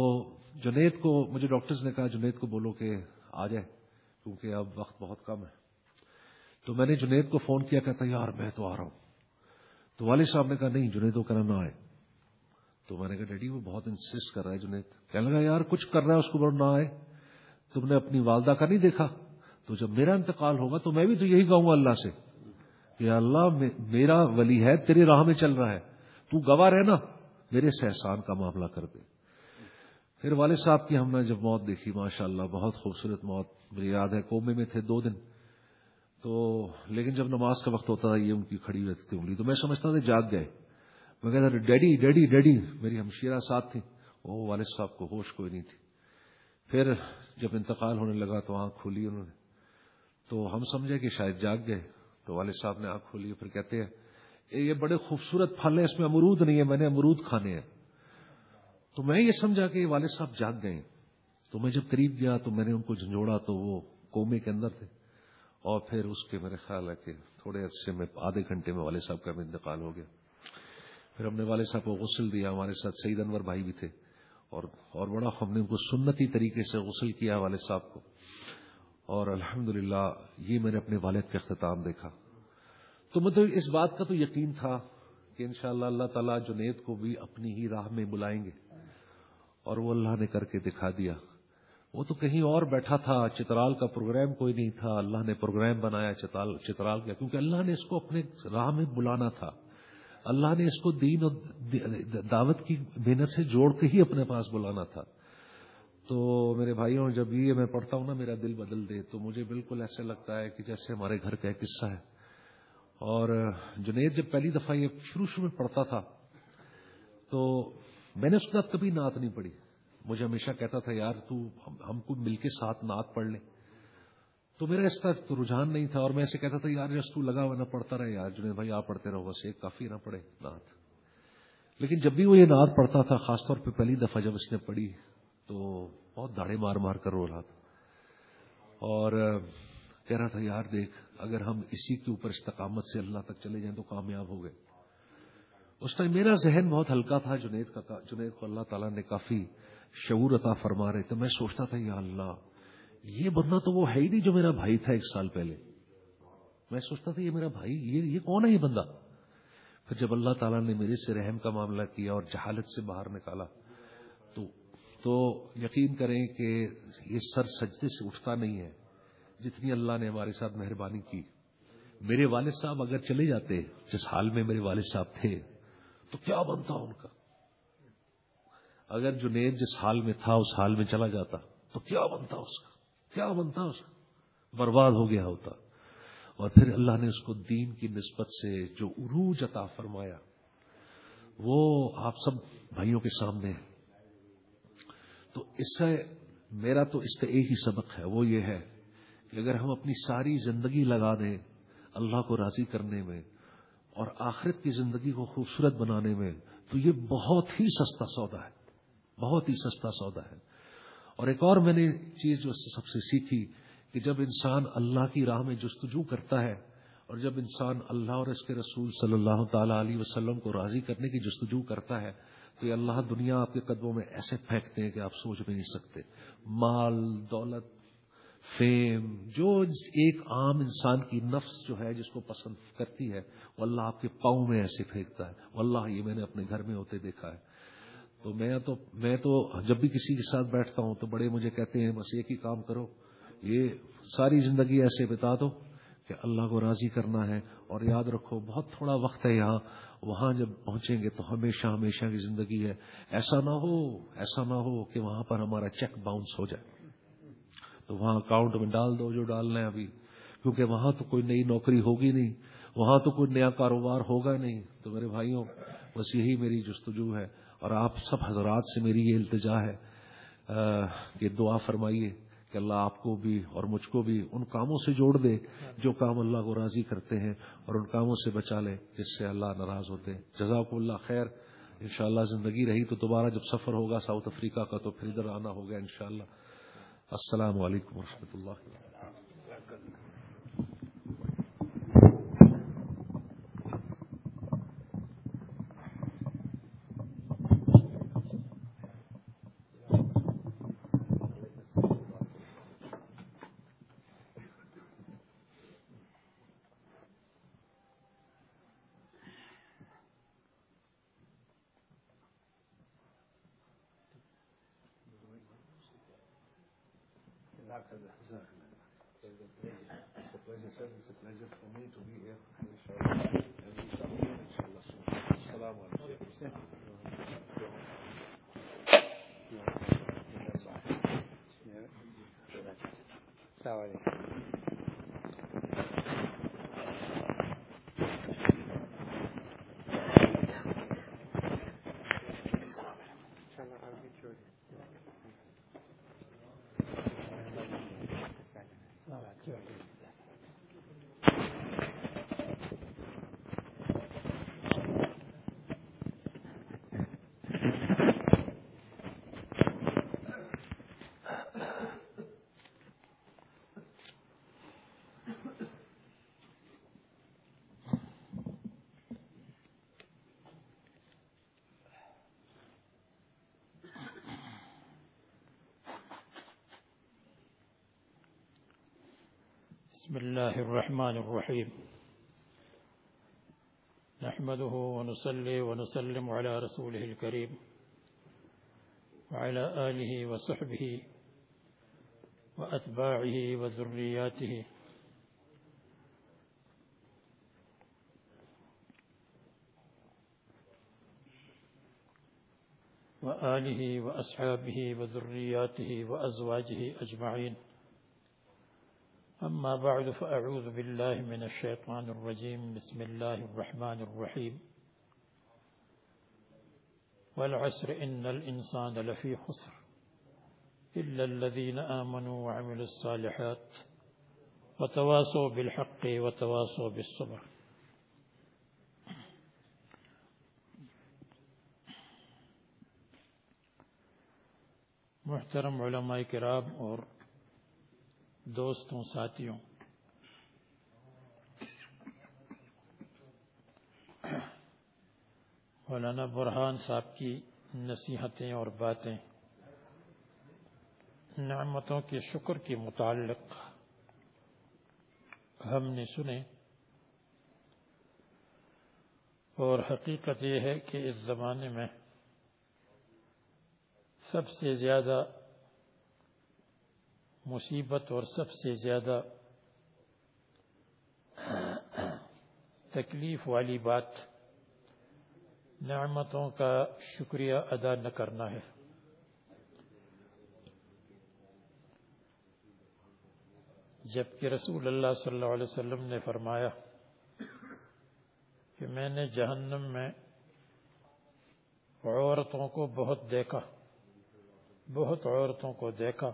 جنید کو، مجھے ڈاکٹرز نے کہا، جنید کو بولو کہ آ جائے، کیونکہ اب وقت بہت کم ہے تو میں نے جنید کو فون کیا کہتا یار، میں تو آ رہا ہوں تو والد صاحب نے کہا، نہیں، جنید وہ کہنا نہ آئے تو میں نے کہا، ڈیڈی، وہ بہت انسسٹ کر رہا ہے جنید کہنے لگا، یار، کچھ کر رہا ہے، اس کو نہ آئے تم نے اپنی والدہ کا نہیں دیکھا؟ تو جب میرا انتقال ہوگا تو میں بھی تو یہی کہوں گا اللہ سے کہ اللہ میرا ولی ہے تیری راہ میں چل رہا ہے۔ تو گواہ رہنا میرے سے احسان کا معاملہ کر دے۔ پھر والد صاحب کی ہم نے جب موت دیکھی ماشاء اللہ بہت خوبصورت موت۔ مجھے یاد ہے کومے میں تھے دو دن۔ تو لیکن جب نماز کا وقت ہوتا تھا، یہ ان کی کھڑی رہتی تھی انگلی، تو میں سمجھتا تھا جاگ گئے۔ میں کہتا تھا ڈیڈی ڈیڈی ڈیڈی، میری ہمشیرہ ساتھ تھی وہ والد صاحب کو ہوش کوئی نہیں تھی۔ پھر جب انتقال ہونے لگا تو آنکھ کھولی انہوں نے۔ تو ہم سمجھے کہ شاید جاگ گئے۔ تو والد صاحب نے آنکھ کھولی، پھر کہتے ہیں یہ بڑے خوبصورت پھل ہیں، اس میں امرود نہیں ہے میں نے امرود کھانے ہیں۔ تو میں یہ سمجھا کہ والد صاحب جاگ گئے تو میں جب قریب گیا تو میں نے ان کو جھنجھوڑا تو وہ کومے کے اندر تھے۔ اور پھر اس کے میرے خیال ہے کہ تھوڑے عرصے میں، آدھے گھنٹے میں والد صاحب کا بھی انتقال ہو گیا۔ پھر ہم نے والد صاحب کو غسل دیا ہمارے ساتھ سعید انور بھائی بھی تھے۔ اور اور بڑا ہم نے ان کو سنتی طریقے سے غسل کیا والد صاحب کو۔ اور الحمد یہ میں نے اپنے والد کا اختتام دیکھا۔ تو مطلب اس بات کا تو یقین تھا کہ انشاءاللہ اللہ تعالیٰ جنید کو بھی اپنی ہی راہ میں بلائیں گے۔ اور وہ اللہ نے کر کے دکھا دیا۔ وہ تو کہیں اور بیٹھا تھا، چترال کا پروگرام کوئی نہیں تھا۔ اللہ نے پروگرام بنایا، چترال کا کیونکہ اللہ نے اس کو اپنے راہ میں بلانا تھا۔ اللہ نے اس کو دین اور دعوت کی محنت سے جوڑ کے ہی اپنے پاس بلانا تھا۔ تو میرے بھائیوں، جب یہ میں پڑھتا ہوں نا، میرا دل بدل دے تو مجھے بالکل ایسے لگتا ہے کہ جیسے ہمارے گھر کا ایک قصہ ہے۔ اور جنید، جب پہلی دفعہ یہ شروع شروع میں پڑھتا تھا تو میں نے اس کے ساتھ کبھی نعت نہیں پڑھی۔ مجھے ہمیشہ کہتا تھا، یار تو ہم کو مل کے ساتھ نعت پڑھ لیں۔ تو میرا اس طرح تو رجحان نہیں تھا اور میں ایسے کہتا تھا، یار جس تو لگا ہوا نہ پڑھتا رہے، یار جنید بھائی، آپ پڑھتے رہو، بس ایک کافی نہ پڑھے، نعت۔ لیکن جب بھی وہ یہ نعت پڑھتا تھا، خاص طور پہ پہلی دفعہ جب اس نے پڑھی، تو بہت داڑے مار مار کر رو رہا تھا۔ اور کہہ رہا تھا، یار دیکھ، اگر ہم اسی کے اوپر استقامت سے اللہ تک چلے جائیں تو کامیاب ہو گئے۔ اس ٹائم میرا ذہن بہت ہلکا تھا، جنید کا، جنید کو اللہ تعالیٰ نے کافی شعور عطا فرما رہے تھے۔ میں سوچتا تھا، یا اللہ یہ بندہ تو وہ ہے ہی نہیں جو میرا بھائی تھا ایک سال پہلے۔ میں سوچتا تھا یہ میرا بھائی، یہ یہ کون ہے یہ بندہ؟ پھر جب اللہ تعالیٰ نے میرے سے رحم کا معاملہ کیا اور جہالت سے باہر نکالا، تو تو یقین کریں کہ یہ سر سجدے سے اٹھتا نہیں ہے۔ جتنی اللہ نے ہمارے ساتھ مہربانی کی۔ میرے والد صاحب اگر چلے جاتے، جس حال میں میرے والد صاحب تھے، تو کیا بنتا ان کا؟ اگر جنید جس حال میں تھا، اس حال میں چلا جاتا، تو کیا بنتا اس کا؟ کیا بنتا اس کا؟ برباد ہو گیا ہوتا۔ اور پھر اللہ نے اس کو دین کی نسبت سے جو عروج عطا فرمایا، وہ آپ سب بھائیوں کے سامنے ہے۔ تو اس سے میرا تو اس کا ایک ہی سبق ہے، وہ یہ ہے کہ اگر ہم اپنی ساری زندگی لگا دیں اللہ کو راضی کرنے میں اور آخرت کی زندگی کو خوبصورت بنانے میں، تو یہ بہت ہی سستا سودا ہے۔ بہت ہی سستا سودا ہے۔ اور ایک اور میں نے چیز جو سب سے سیکھی کہ جب انسان اللہ کی راہ میں جستجو کرتا ہے اور جب انسان اللہ اور اس کے رسول صلی اللہ تعالی علیہ وسلم کو راضی کرنے کی جستجو کرتا ہے، تو یہ اللہ دنیا آپ کے قدموں میں ایسے پھینکتے ہیں کہ آپ سوچ بھی نہیں سکتے۔ مال، دولت، فیم، جو ایک عام انسان کی نفس جو ہے، جس کو پسند کرتی ہے، وہ اللہ آپ کے پاؤں میں ایسے پھینکتا ہے۔ واللہ، یہ میں نے اپنے گھر میں ہوتے دیکھا ہے۔ تو میں تو میں تو جب بھی کسی کے ساتھ بیٹھتا ہوں تو بڑے مجھے کہتے ہیں، بس ایک ہی کام کرو۔ یہ ساری زندگی ایسے بتا دو کہ اللہ کو راضی کرنا ہے اور یاد رکھو، بہت تھوڑا وقت ہے یہاں، وہاں جب پہنچیں گے تو ہمیشہ ہمیشہ کی زندگی ہے۔ ایسا نہ ہو، ایسا نہ ہو کہ وہاں پر ہمارا چیک باؤنس ہو جائے۔ تو وہاں اکاؤنٹ میں ڈال دو جو ڈالنا ہے ابھی۔ کیونکہ وہاں تو کوئی نئی نوکری ہوگی نہیں، وہاں تو کوئی نیا کاروبار ہوگا نہیں۔ تو میرے بھائیوں، بس یہی میری جستجو ہے۔ اور آپ سب حضرات سے میری یہ التجا ہے کہ دعا فرمائیے کہ اللہ آپ کو بھی اور مجھ کو بھی ان کاموں سے جوڑ دے جو کام اللہ کو راضی کرتے ہیں اور ان کاموں سے بچا لے جس سے اللہ ناراض ہوتے ہیں جزاک اللہ خیر۔ انشاءاللہ زندگی رہی تو دوبارہ جب سفر ہوگا ساؤتھ افریقہ کا تو پھر ادھر آنا ہوگا انشاءاللہ۔ السلام علیکم ورحمۃ اللہ بسم الله الرحمن الرحيم. نحمده ونصلي ونسلم على رسوله الكريم وعلى آله وصحبه وأتباعه وذرياته. وآله وأصحابه وذرياته وأزواجه أجمعين. أما بعد فأعوذ بالله من الشيطان الرجيم. بسم الله الرحمن الرحيم. والعسر إن الإنسان لفي خسر إلا الذين آمنوا وعملوا الصالحات وتواصوا بالحق وتواصوا بالصبر. محترم علماء کرام اور دوستوں، ساتھیوں۔ مولانا برہان صاحب کی نصیحتیں اور باتیں۔ نعمتوں کے شکر کے متعلق ہم نے سنے اور حقیقت یہ ہے کہ اس زمانے میں سب سے زیادہ مصیبت اور سب سے زیادہ تکلیف والی بات، نعمتوں کا شکریہ ادا نہ کرنا ہے۔ جبکہ رسول اللہ صلی اللہ علیہ وسلم نے فرمایا کہ میں نے جہنم میں عورتوں کو بہت دیکھا، بہت عورتوں کو دیکھا۔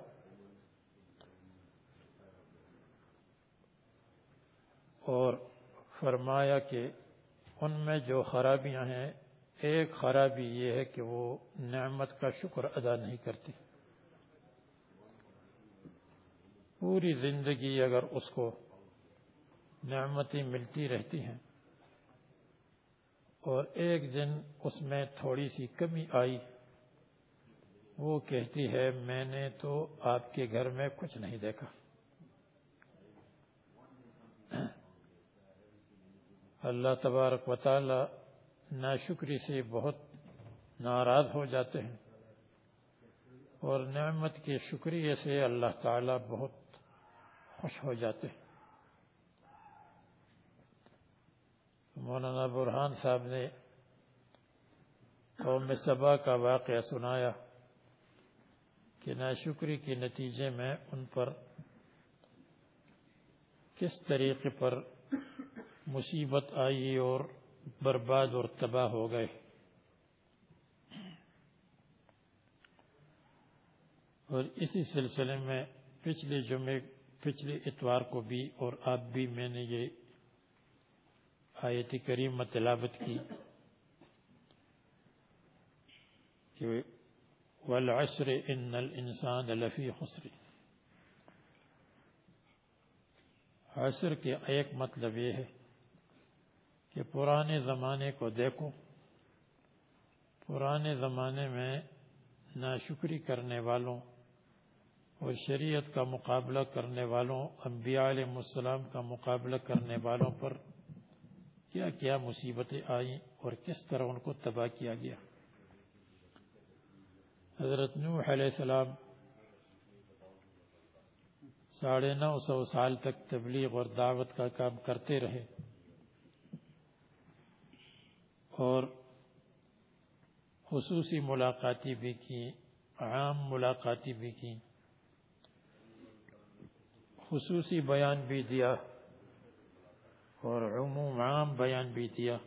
اور فرمایا کہ ان میں جو خرابیاں ہیں، ایک خرابی یہ ہے کہ وہ نعمت کا شکر ادا نہیں کرتی۔ پوری زندگی اگر اس کو نعمتیں ملتی رہتی ہیں اور ایک دن اس میں تھوڑی سی کمی آئی، وہ کہتی ہے، میں نے تو آپ کے گھر میں کچھ نہیں دیکھا۔ اللہ تبارک و تعالی ناشکری سے بہت ناراض ہو جاتے ہیں اور نعمت کے شکریہ سے اللہ تعالی بہت خوش ہو جاتے ہیں۔ مولانا برحان صاحب نے قوم سبا کا واقعہ سنایا کہ ناشکری کے نتیجے میں ان پر کس طریقے پر مصیبت آئی اور برباد اور تباہ ہو گئے۔ اور اسی سلسلے میں پچھلے جمعے، پچھلے اتوار کو بھی اور اب بھی میں نے یہ آیت کریم تلاوت کی کہ والعصر ان الانسان لفی خسر۔ عصر کے ایک مطلب یہ ہے کہ پرانے زمانے کو دیکھو پرانے زمانے میں ناشکری کرنے والوں اور شریعت کا مقابلہ کرنے والوں، انبیاء علیہ السلام کا مقابلہ کرنے والوں پر کیا کیا مصیبتیں آئیں اور کس طرح ان کو تباہ کیا گیا۔ حضرت نوح علیہ السلام ساڑھے نو سو سال تک تبلیغ اور دعوت کا کام کرتے رہے۔ اور خصوصی ملاقاتی بھی کی عام ملاقاتی بھی کی خصوصی بیان بھی دیا اور عموم عام بیان بھی دیا۔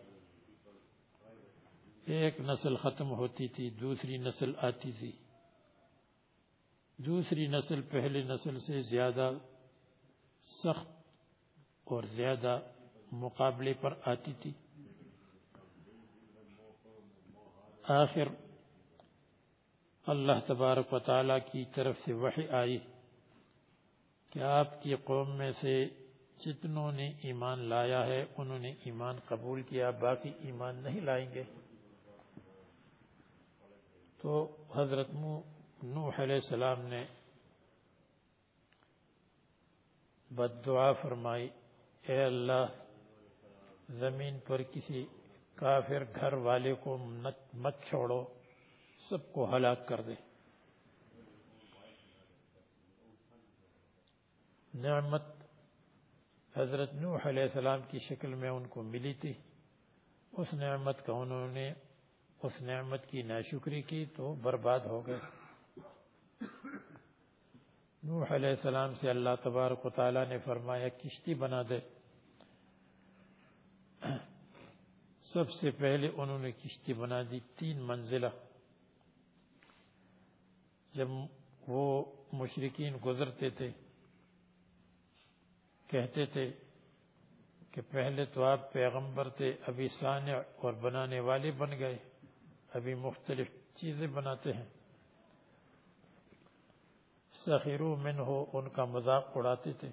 ایک نسل ختم ہوتی تھی، دوسری نسل آتی تھی۔ دوسری نسل پہلی نسل سے زیادہ سخت اور زیادہ مقابلے پر آتی تھی۔ آخر اللہ تبارک و تعالیٰ کی طرف سے وحی آئی کہ آپ کی قوم میں سے جتنوں نے ایمان لایا ہے، انہوں نے ایمان قبول کیا، باقی ایمان نہیں لائیں گے۔ تو حضرت نوح علیہ السلام نے بد دعا فرمائی، اے اللہ، زمین پر کسی کافر گھر والے کو مت چھوڑو، سب کو ہلاک کر دے۔ نعمت حضرت نوح علیہ السلام کی شکل میں ان کو ملی تھی۔ اس نعمت کا انہوں نے اس نعمت کی ناشکری کی تو برباد ہو گئے۔ نوح علیہ السلام سے اللہ تبارک و تعالیٰ نے فرمایا، کشتی بنا دے۔ سب سے پہلے انہوں نے کشتی بنا دی، تین منزلہ۔ جب وہ مشرقین گزرتے تھے، کہتے تھے کہ پہلے تو آپ پیغمبر تھے، ابھی سانع اور بنانے والے بن گئے، ابھی مختلف چیزیں بناتے ہیں۔ سخیرو من ہو ان کا مذاق اڑاتے تھے۔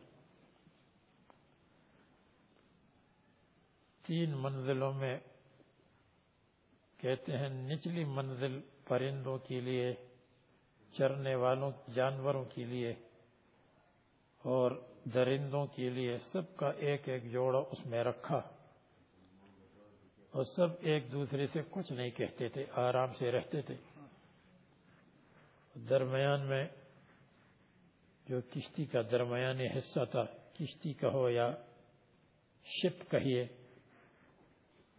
تین منزلوں میں کہتے ہیں نچلی منزل پرندوں کے لیے، چرنے والوں، جانوروں کے لیے اور درندوں کے لیے سب کا ایک ایک جوڑا اس میں رکھا۔ اور سب ایک دوسرے سے کچھ نہیں کہتے تھے، آرام سے رہتے تھے۔ درمیان میں جو کشتی کا درمیانی حصہ تھا، کشتی کا ہو یا شپ کہیے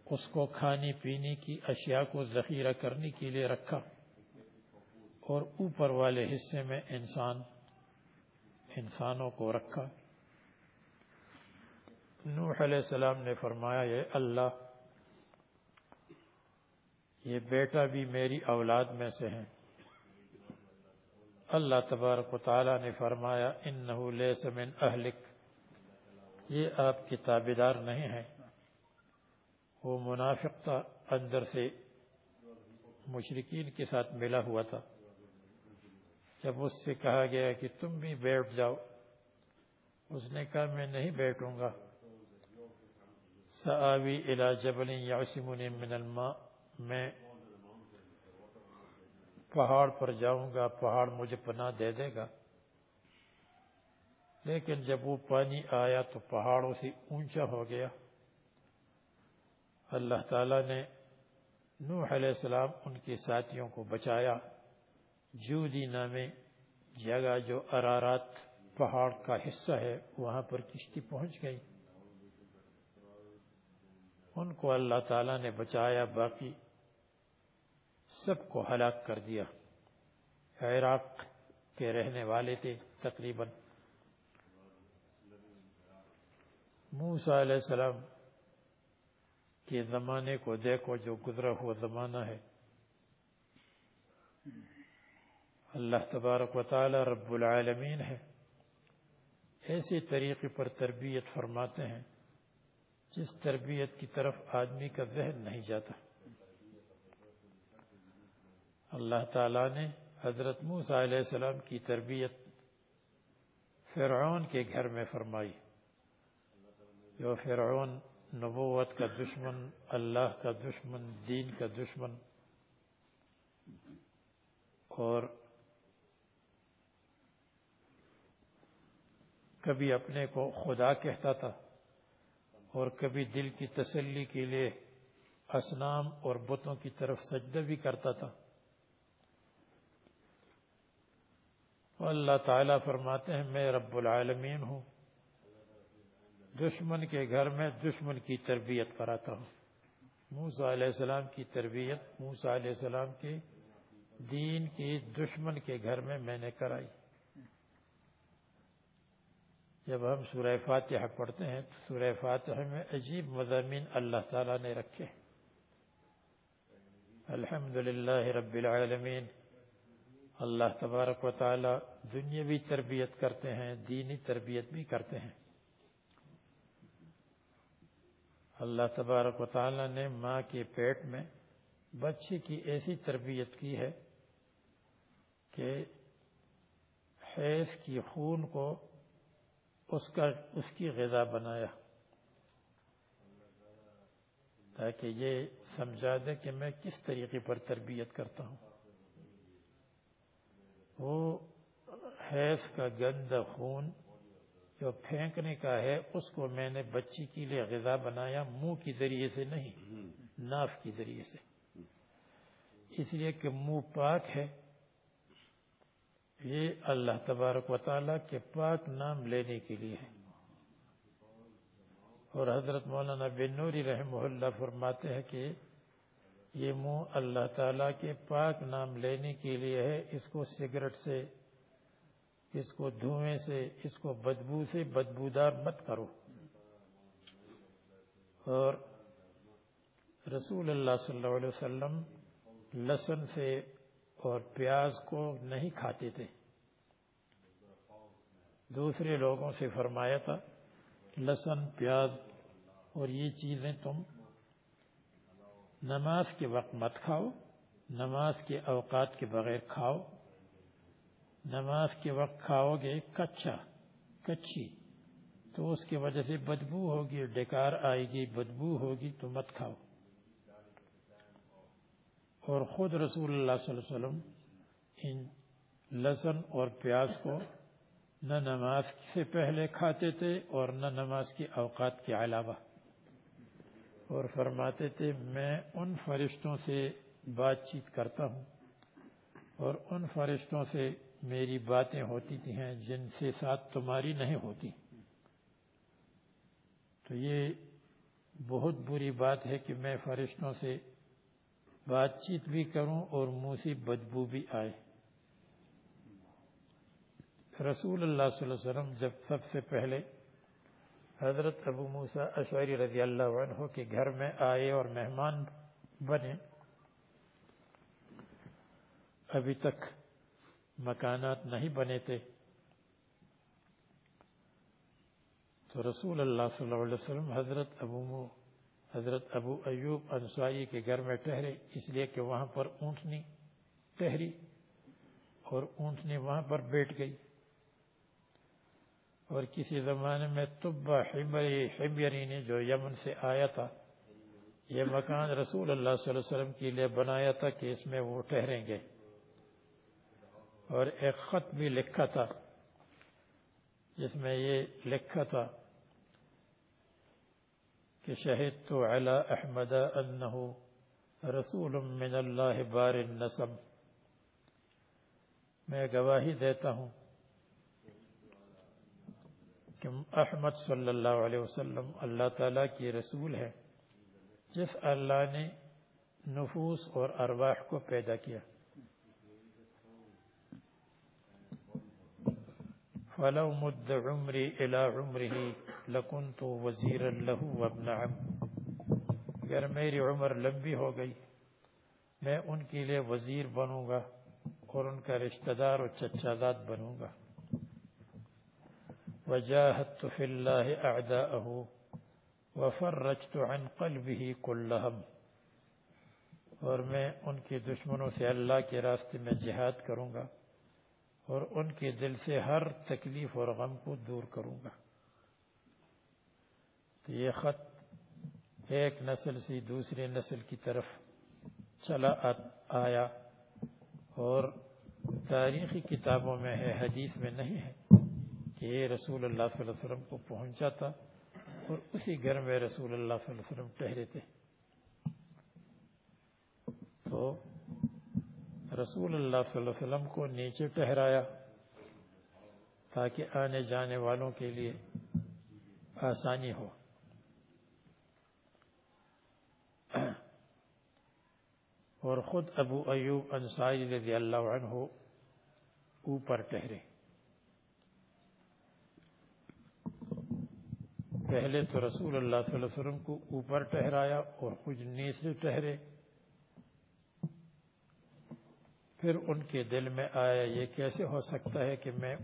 اس کو کھانے پینے کی اشیاء کو ذخیرہ کرنے کے لیے رکھا اور اوپر والے حصے میں انسان، انسانوں کو رکھا۔ نوح علیہ السلام نے فرمایا یہ اللہ، یہ بیٹا بھی میری اولاد میں سے ہیں اللہ تبارک و تعالی نے فرمایا، انہو لیس من اہلک۔ یہ آپ کی تابدار نہیں ہے وہ منافق تھا، اندر سے مشرقین کے ساتھ ملا ہوا تھا۔ جب اس سے کہا گیا کہ تم بھی بیٹھ جاؤ، اس نے کہا، میں نہیں بیٹھوں گا۔ سآوی الى جبل یعصمنی من الماء، میں پہاڑ پر جاؤں گا، پہاڑ مجھے پناہ دے دے گا۔ لیکن جب وہ پانی آیا تو پہاڑوں سے اونچا ہو گیا۔ اللہ تعالیٰ نے نوح علیہ السلام ان کے ساتھیوں کو بچایا۔ جودی نامے جگہ جو ارارات پہاڑ کا حصہ ہے، وہاں پر کشتی پہنچ گئی۔ ان کو اللہ تعالیٰ نے بچایا، باقی سب کو ہلاک کر دیا۔ عراق کے رہنے والے تھے تقریباً۔ موسیٰ علیہ السلام کے زمانے کو دیکھو جو گزرا ہوا زمانہ ہے۔ اللہ تبارک و تعالی رب العالمین ہے۔ ایسے طریقے پر تربیت فرماتے ہیں جس تربیت کی طرف آدمی کا ذہن نہیں جاتا۔ اللہ تعالیٰ نے حضرت موسیٰ علیہ السلام کی تربیت فرعون کے گھر میں فرمائی۔ جو فرعون نبوت کا دشمن، اللہ کا دشمن، دین کا دشمن، اور کبھی اپنے کو خدا کہتا تھا، اور کبھی دل کی تسلی کے لیے اسنام اور بتوں کی طرف سجدہ بھی کرتا تھا۔ اللہ تعالیٰ فرماتے ہیں، میں رب العالمین ہوں۔ دشمن کے گھر میں دشمن کی تربیت کراتا ہوں۔ موسیٰ علیہ السلام کی تربیت، موسیٰ علیہ السلام کے دین کی دشمن کے گھر میں میں نے کرائی۔ جب ہم سورہ فاتحہ پڑھتے ہیں تو سورہ فاتحہ میں عجیب مضامین اللہ تعالیٰ نے رکھے۔ الحمد رب العالمین، اللہ تبارک و تعالی دنیاوی تربیت کرتے ہیں، دینی تربیت بھی کرتے ہیں۔ اللہ تبارک و تعالی نے ماں کے پیٹ میں بچے کی ایسی تربیت کی ہے کہ حیث کی خون کو اس کا اس کی غذا بنایا۔ تاکہ یہ سمجھا دے کہ میں کس طریقے پر تربیت کرتا ہوں۔ وہ حیث کا گند خون جو پھینکنے کا ہے، اس کو میں نے بچی کے لیے غذا بنایا، منہ کی ذریعے سے نہیں، ناف کی ذریعے سے۔ اس لیے کہ منہ پاک ہے۔ یہ اللہ تبارک و تعالیٰ کے پاک نام لینے کے لیے ہے۔ اور حضرت مولانا بن نوری رحمہ اللہ فرماتے ہیں کہ یہ منہ اللہ تعالیٰ کے پاک نام لینے کے لیے ہے۔ اس کو سگریٹ سے اس کو دھوئیں سے، اس کو بدبو سے بدبودار مت کرو۔ اور رسول اللہ صلی اللہ علیہ وسلم لسن سے اور پیاز کو نہیں کھاتے تھے۔ دوسرے لوگوں سے فرمایا تھا، لسن، پیاز اور یہ چیزیں تم نماز کے وقت مت کھاؤ، نماز کے اوقات کے بغیر کھاؤ۔ نماز کے وقت کھاؤ گے کچا کچی تو اس کی وجہ سے بدبو ہوگی ڈکار آئے گی، بدبو ہوگی، تو مت کھاؤ۔ اور خود رسول اللہ صلی اللہ علیہ وسلم ان لہسن اور پیاز کو نہ نماز سے پہلے کھاتے تھے اور نہ نماز کے اوقات کے علاوہ۔ اور فرماتے تھے، میں ان فرشتوں سے بات چیت کرتا ہوں اور ان فرشتوں سے میری باتیں ہوتی ہیں، جن سے ساتھ تمہاری نہیں ہوتی۔ تو یہ بہت بری بات ہے کہ میں فرشتوں سے بات چیت بھی کروں اور منہ سے بدبو بھی آئے۔ رسول اللہ صلی اللہ علیہ وسلم جب سب سے پہلے حضرت ابو موسیٰ اشعری رضی اللہ عنہ کے گھر میں آئے اور مہمان بنے، ابھی تک مکانات نہیں بنے تھے۔ تو رسول اللہ صلی اللہ علیہ وسلم حضرت ابو مو، حضرت ابو ایوب انسائی کے گھر میں ٹہرے، اس لیے کہ وہاں پر اونٹنی ٹہری اور اونٹنی وہاں پر بیٹھ گئی۔ اور کسی زمانے میں طبہ حبری نے جو یمن سے آیا تھا، یہ مکان رسول اللہ صلی اللہ علیہ وسلم کے لیے بنایا تھا کہ اس میں وہ ٹھہریں گے۔ اور ایک خط بھی لکھا تھا، جس میں یہ لکھا تھا کہ شہد تو علی احمد انہو رسول من اللہ بار النسم میں گواہی دیتا ہوں کہ احمد صلی اللہ علیہ وسلم اللہ تعالیٰ کی رسول ہے، جس اللہ نے نفوس اور ارواح کو پیدا کیا۔ فلو مد عمری الى عمره لکنت وزیرا له وابن عم. اگر میری عمر لمبی ہو گئی. میں ان کے لیے وزیر بنوں گا اور ان کا رشتہ دار اور چچاداد بنوں گا. وجاهدت في الله أعداءه وفرجت عن قلبه كل هم اور میں ان کے دشمنوں سے اللہ کے راستے میں جہاد کروں گا. اور ان کے دل سے ہر تکلیف اور غم کو دور کروں گا۔ تو یہ خط ایک نسل سے دوسری نسل کی طرف چلا آیا اور تاریخی کتابوں میں ہے، حدیث میں نہیں ہے کہ یہ رسول اللہ صلی اللہ علیہ وسلم کو پہنچا تھا اور اسی گھر میں رسول اللہ صلی اللہ علیہ وسلم ٹہرے تھے۔ تو رسول اللہ صلی اللہ علیہ وسلم کو نیچے ٹہرایا تاکہ آنے جانے والوں کے لیے آسانی ہو۔ اور خود ابو ایوب انصاری رضی اللہ عنہ اوپر ٹہرے۔ پہلے تو رسول اللہ صلی اللہ علیہ وسلم کو اوپر ٹہرایا اور کچھ نیچے ٹہرے۔ پھر ان کے دل میں آیا یہ کیسے ہو سکتا ہے کہ میں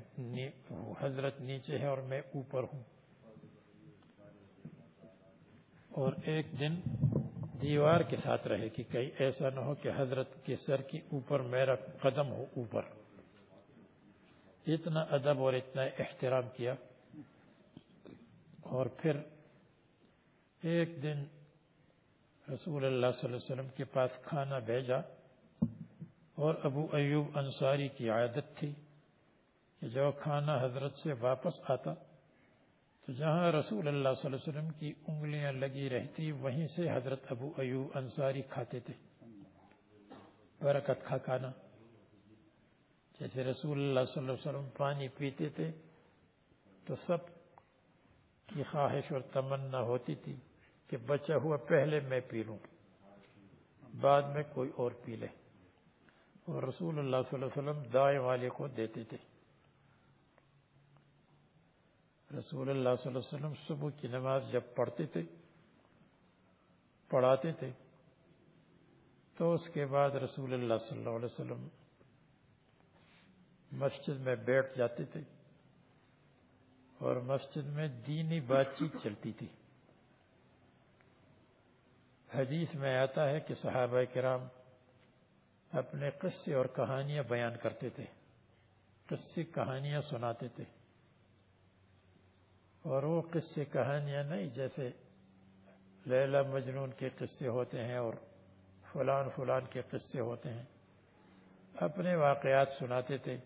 حضرت نیچے ہے اور میں اوپر ہوں؟ اور ایک دن دیوار کے ساتھ رہے کہ کہیں ایسا نہ ہو کہ حضرت کے سر کی اوپر میرا قدم ہو اوپر۔ اتنا ادب اور اتنا احترام کیا۔ اور پھر ایک دن رسول اللہ صلی اللہ علیہ وسلم کے پاس کھانا بھیجا۔ اور ابو ایوب انصاری کی عادت تھی کہ جو کھانا حضرت سے واپس آتا تو جہاں رسول اللہ صلی اللہ علیہ وسلم کی انگلیاں لگی رہتی، وہیں سے حضرت ابو ایوب انصاری کھاتے تھے۔ برکت کھا کھانا جیسے رسول اللہ صلی اللہ علیہ وسلم پانی پیتے تھے تو سب کی خواہش اور تمنا ہوتی تھی کہ بچا ہوا پہلے میں پی لوں، بعد میں کوئی اور پی لے۔ اور رسول اللہ صلی اللہ علیہ وسلم دائیں والے کو دیتے تھے۔ رسول اللہ صلی اللہ علیہ وسلم صبح کی نماز جب پڑھتے تھے، پڑھاتے تھے، تو اس کے بعد رسول اللہ صلی اللہ علیہ وسلم مسجد میں بیٹھ جاتے تھے اور مسجد میں دینی بات چیت چلتی تھی۔ حدیث میں آتا ہے کہ صحابہ کرام اپنے قصے اور کہانیاں بیان کرتے تھے۔ قصے کہانیاں سناتے تھے۔ اور وہ قصے کہانیاں نہیں جیسے لیلا مجنون کے قصے ہوتے ہیں اور فلان فلان کے قصے ہوتے ہیں۔ اپنے واقعات سناتے تھے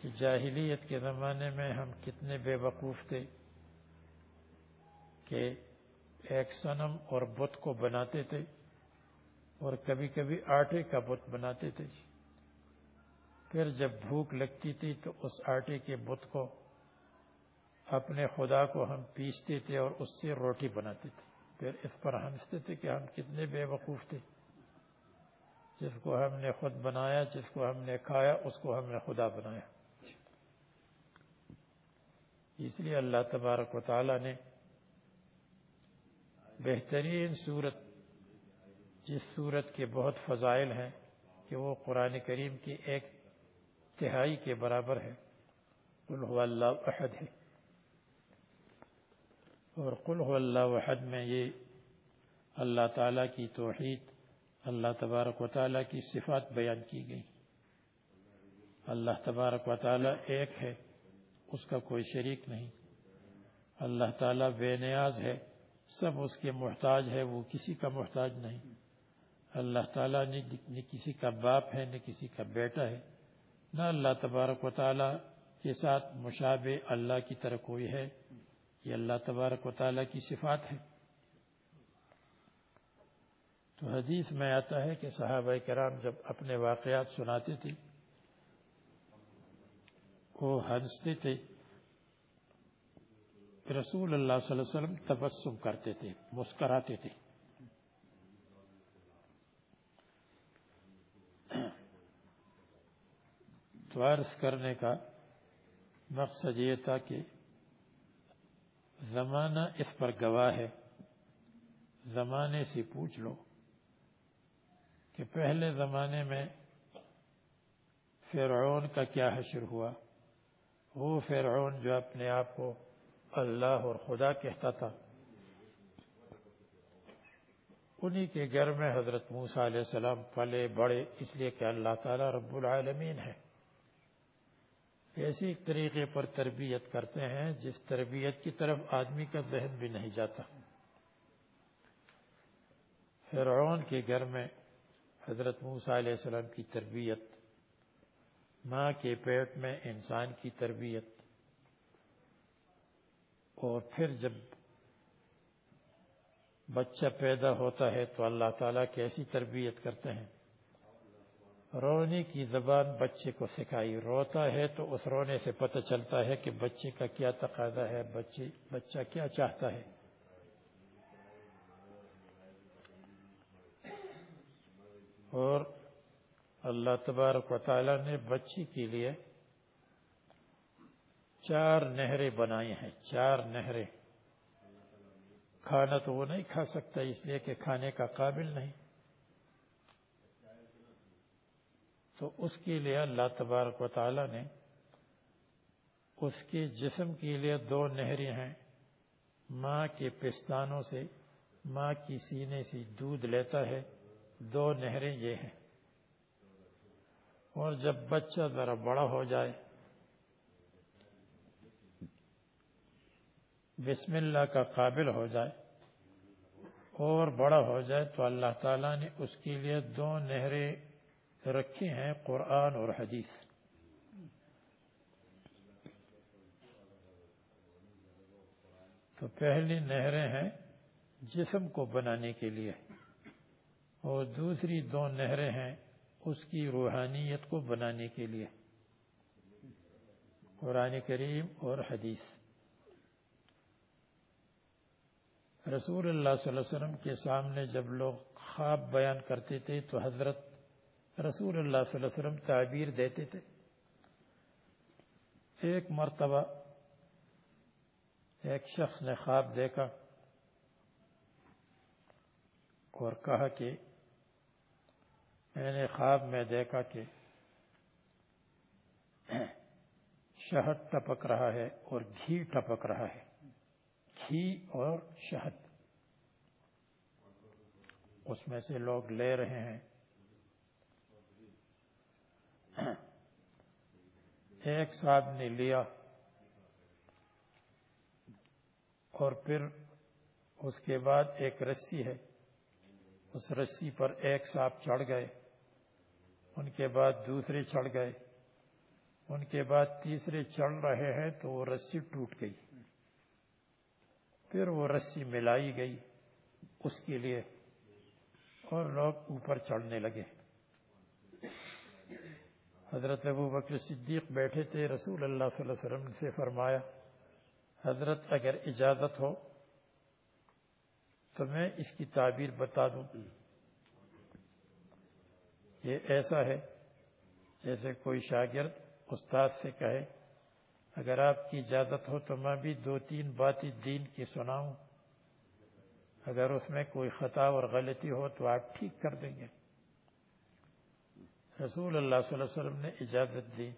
کہ جاہلیت کے زمانے میں ہم کتنے بے وقوف تھے کہ ایک سنم اور بت کو بناتے تھے۔ اور کبھی کبھی آٹے کا بت بناتے تھے جی۔ پھر جب بھوک لگتی تھی تو اس آٹے کے بت کو اپنے خدا کو ہم پیستے تھے اور اس سے روٹی بناتے تھے۔ پھر اس پر ہنستے تھے کہ ہم کتنے بے وقوف تھے۔ جس کو ہم نے خود بنایا، جس کو ہم نے کھایا، اس کو ہم نے خدا بنایا۔ اس لیے اللہ تبارک و تعالی نے بہترین صورت جس صورت کے بہت فضائل ہیں کہ وہ قرآن کریم کی ایک تہائی کے برابر ہے۔ قل هو اللہ احد ہے۔ اور قل هو اللہ احد میں یہ اللہ تعالیٰ کی توحید، اللہ تبارک و تعالیٰ کی صفات بیان کی گئی اللہ تبارک و تعالیٰ ایک ہے، اس کا کوئی شریک نہیں۔ اللہ تعالیٰ بے نیاز ہے، سب اس کے محتاج ہے وہ کسی کا محتاج نہیں۔ اللہ تعالیٰ نے نہ کسی کا باپ ہے، نہ کسی کا بیٹا ہے، نہ اللہ تبارک و تعالیٰ کے ساتھ مشابہ اللہ کی طرح کوئی ہے، یہ اللہ تبارک و تعالیٰ کی صفات ہے تو حدیث میں آتا ہے کہ صحابہ کرام جب اپنے واقعات سناتے تھے، وہ ہنستے تھے۔ رسول اللہ صلی اللہ علیہ وسلم تبسم کرتے تھے، مسکراتے تھے تو عرض کرنے کا مقصد یہ تھا کہ زمانہ اس پر گواہ ہے، زمانے سے پوچھ لو کہ پہلے زمانے میں فرعون کا کیا حشر ہوا؟ وہ فرعون جو اپنے آپ کو اللہ اور خدا کہتا تھا، انہی کے گھر میں حضرت موسیٰ علیہ السلام پلے بڑے، اس لیے کہ اللہ تعالیٰ رب العالمین ہے۔ ایسی طریقے پر تربیت کرتے ہیں جس تربیت کی طرف آدمی کا ذہن بھی نہیں جاتا۔ فرعون کے گھر میں حضرت موسیٰ علیہ السلام کی تربیت، ماں کے پیٹ میں انسان کی تربیت، اور پھر جب بچہ پیدا ہوتا ہے تو اللہ تعالیٰ کیسی تربیت کرتے ہیں؟ رونے کی زبان بچے کو سکھائی۔ روتا ہے تو اس رونے سے پتہ چلتا ہے کہ بچے کا کیا تقاضا ہے، بچے، بچہ کیا چاہتا ہے۔ اور اللہ تبارک و تعالیٰ نے بچی کے لیے چار نہریں بنائی ہیں۔ چار نہریں۔ کھانا تو وہ نہیں کھا سکتا، اس لیے کہ کھانے کا قابل نہیں۔ تو اس کے لیے اللہ تبارک و تعالی نے اس کے جسم کے لیے دو نہریں ہیں۔ ماں کے پستانوں سے، ماں کی سینے سے دودھ لیتا ہے۔ دو نہریں یہ ہیں۔ اور جب بچہ ذرا بڑا ہو جائے، بسم اللہ کا قابل ہو جائے اور بڑا ہو جائے تو اللہ تعالیٰ نے اس کے لیے دو نہریں رکھی ہیں قرآن اور حدیث۔ تو پہلی نہریں ہیں جسم کو بنانے کے لیے۔ اور دوسری دو نہریں ہیں اس کی روحانیت کو بنانے کے لیے۔ قرآن کریم اور حدیث۔ رسول اللہ صلی اللہ علیہ وسلم کے سامنے جب لوگ خواب بیان کرتے تھے تو حضرت رسول اللہ صلی اللہ علیہ وسلم تعبیر دیتے تھے۔ ایک مرتبہ ایک شخص نے خواب دیکھا اور کہا کہ میں نے خواب میں دیکھا کہ شہد ٹپک رہا ہے اور گھی ٹپک رہا ہے۔ گھی اور شہد۔ اس میں سے لوگ لے رہے ہیں۔ ایک صاحب نے لیا اور پھر اس کے بعد ایک رسی ہے۔ اس رسی پر ایک صاحب چڑھ گئے۔ ان کے بعد دوسرے چڑھ گئے۔ ان کے بعد تیسرے چڑھ رہے ہیں تو وہ رسی ٹوٹ گئی۔ پھر وہ رسی ملائی گئی اس کے لیے اور لوگ اوپر چڑھنے لگے۔ حضرت ابو بکر صدیق بیٹھے تھے، رسول اللہ صلی اللہ علیہ وسلم سے فرمایا، حضرت اگر اجازت ہو تو میں اس کی تعبیر بتا دوں۔ یہ ایسا ہے جیسے کوئی شاگرد استاد سے کہے، اگر آپ کی اجازت ہو تو میں بھی دو تین باتیں دین کی سناؤں۔ اگر اس میں کوئی خطا اور غلطی ہو تو آپ ٹھیک کر دیں گے۔ رسول اللہ صلی اللہ علیہ وسلم نے اجازت دی۔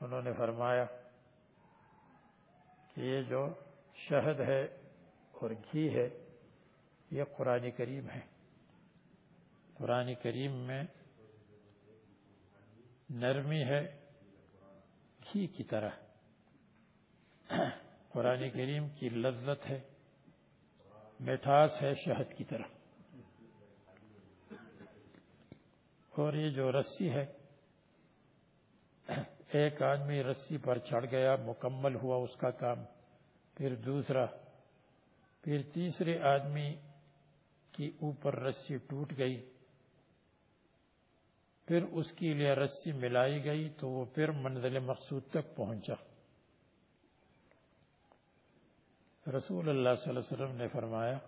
انہوں نے فرمایا کہ یہ جو شہد ہے اور گھی ہے، یہ قرآن کریم ہے۔ قرآن کریم میں نرمی ہے گھی کی طرح۔ قرآن کریم کی لذت ہے مٹھاس ہے شہد کی طرح۔ اور یہ جو رسی ہے، ایک آدمی رسی پر چڑھ گیا، مکمل ہوا اس کا کام۔ پھر دوسرا، پھر تیسرے آدمی کی اوپر رسی ٹوٹ گئی۔ پھر اس کے لیے رسی ملائی گئی تو وہ پھر منزل مقصود تک پہنچا۔ رسول اللہ صلی اللہ علیہ وسلم نے فرمایا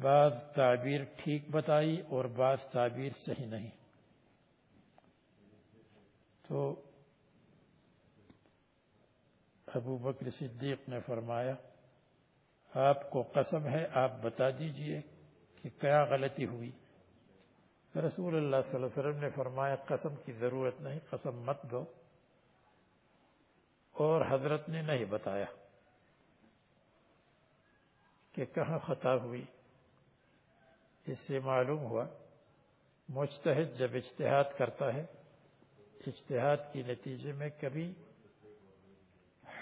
بعض تعبیر ٹھیک بتائی اور بعض تعبیر صحیح نہیں۔ تو ابو بکر صدیق نے فرمایا، آپ کو قسم ہے، آپ بتا دیجیے کہ کیا غلطی ہوئی۔ رسول اللہ صلی اللہ علیہ وسلم نے فرمایا، قسم کی ضرورت نہیں، قسم مت دو۔ اور حضرت نے نہیں بتایا کہ کہاں خطا ہوئی۔ اس سے معلوم ہوا، مجتہد جب اجتہاد کرتا ہے، اجتہاد کی نتیجے میں کبھی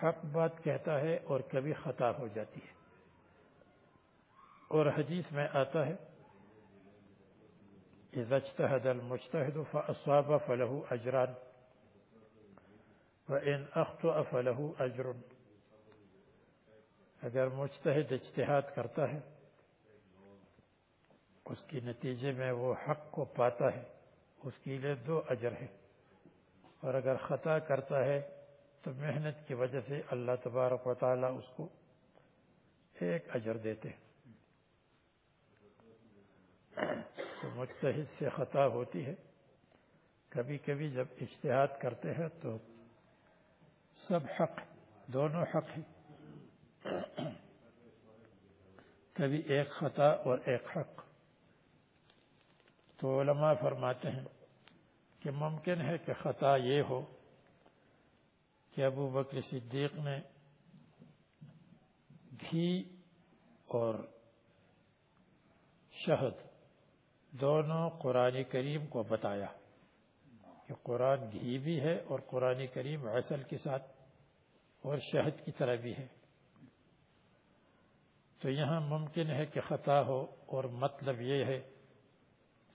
حق بات کہتا ہے اور کبھی خطا ہو جاتی ہے۔ اور حدیث میں آتا ہے، اذا اجتهد المجتهد فأصاب فله أجران وإن أخطأ فله أجر اگر مجتہد اجتہاد کرتا ہے اس کی نتیجے میں وہ حق کو پاتا ہے، اس کے لیے دو اجر ہیں۔ اور اگر خطا کرتا ہے تو محنت کی وجہ سے اللہ تبارک و تعالی اس کو ایک اجر دیتے تو متحد سے خطا ہوتی ہے۔ کبھی کبھی جب اشتہاد کرتے ہیں تو سب حق، دونوں حق ہیں۔ کبھی ایک خطا اور ایک حق۔ تو علماء فرماتے ہیں کہ ممکن ہے کہ خطا یہ ہو کہ ابو بکر صدیق نے گھی اور شہد دونوں قرآن کریم کو بتایا کہ قرآن گھی بھی ہے اور قرآن کریم عسل کے ساتھ اور شہد کی طرح بھی ہے۔ تو یہاں ممکن ہے کہ خطا ہو اور مطلب یہ ہے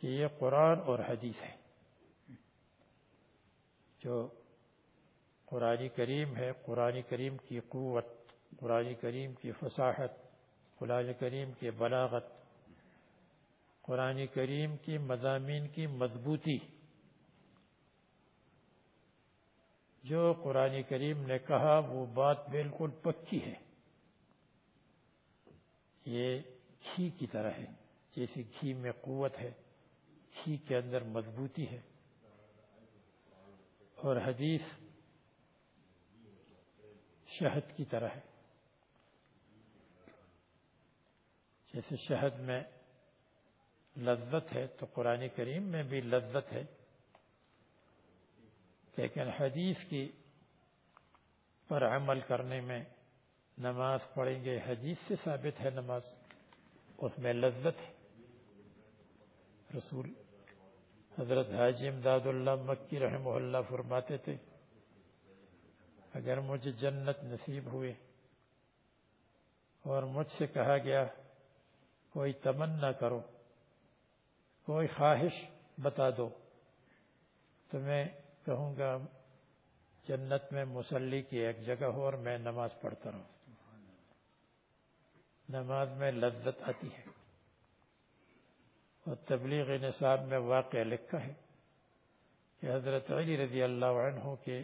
کہ یہ قرآن اور حدیث ہے۔ جو قرآن کریم ہے، قرآن کریم کی قوت، قرآن کریم کی فصاحت، قرآن کریم کی بلاغت، قرآن کریم کی مضامین کی مضبوطی۔ جو قرآن کریم نے کہا، وہ بات بالکل پکی ہے۔ یہ گھی کی طرح ہے، جیسے گھی میں قوت ہے۔ گھی کے اندر مضبوطی ہے۔ اور حدیث شہد کی طرح ہے۔ جیسے شہد میں لذت ہے تو قرآن کریم میں بھی لذت ہے۔ لیکن حدیث کی پر عمل کرنے میں نماز پڑھیں گے، حدیث سے ثابت ہے نماز، اس میں لذت ہے۔ رسول حضرت حاجی امداد اللہ مکی رحمہ اللہ فرماتے تھے، اگر مجھے جنت نصیب ہوئے اور مجھ سے کہا گیا، کوئی تمنا کرو، کوئی خواہش بتا دو، تو میں کہوں گا، جنت میں مسلی کی ایک جگہ ہو اور میں نماز پڑھتا رہوں۔ نماز میں لذت آتی ہے۔ اور تبلیغ نصاب میں واقع لکھا ہے کہ حضرت علی رضی اللہ عنہ کے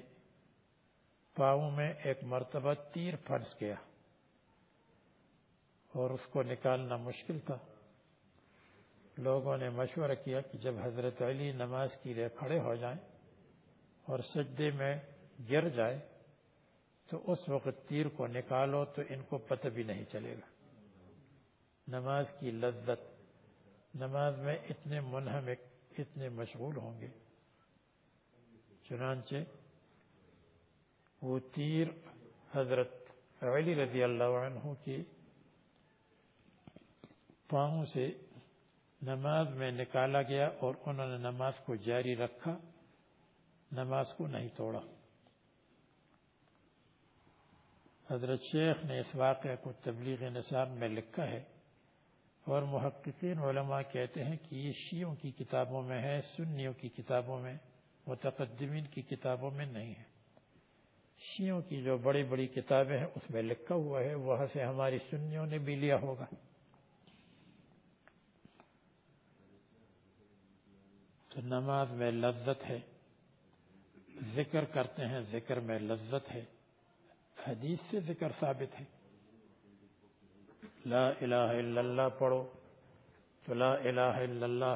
پاؤں میں ایک مرتبہ تیر پھنس گیا اور اس کو نکالنا مشکل تھا۔ لوگوں نے مشورہ کیا کہ جب حضرت علی نماز کے لیے کھڑے ہو جائیں اور سجدے میں گر جائے تو اس وقت تیر کو نکالو تو ان کو پتہ بھی نہیں چلے گا۔ نماز کی لذت نماز میں اتنے منہمک اتنے مشغول ہوں گے۔ چنانچہ وہ تیر حضرت علی رضی اللہ عنہ کی پاؤں سے نماز میں نکالا گیا اور انہوں نے نماز کو جاری رکھا، نماز کو نہیں توڑا۔ حضرت شیخ نے اس واقعہ کو تبلیغ نصاب میں لکھا ہے۔ اور محققین علماء کہتے ہیں کہ یہ شیعوں کی کتابوں میں ہے، سنیوں کی کتابوں میں، متقدمین کی کتابوں میں نہیں ہے۔ شیعوں کی جو بڑی بڑی کتابیں ہیں، اس میں لکھا ہوا ہے، وہاں سے ہماری سنیوں نے بھی لیا ہوگا۔ تو نماز میں لذت ہے۔ ذکر کرتے ہیں، ذکر میں لذت ہے۔ حدیث سے ذکر ثابت ہے۔ لا الہ الا اللہ پڑھو تو لا الہ الا اللہ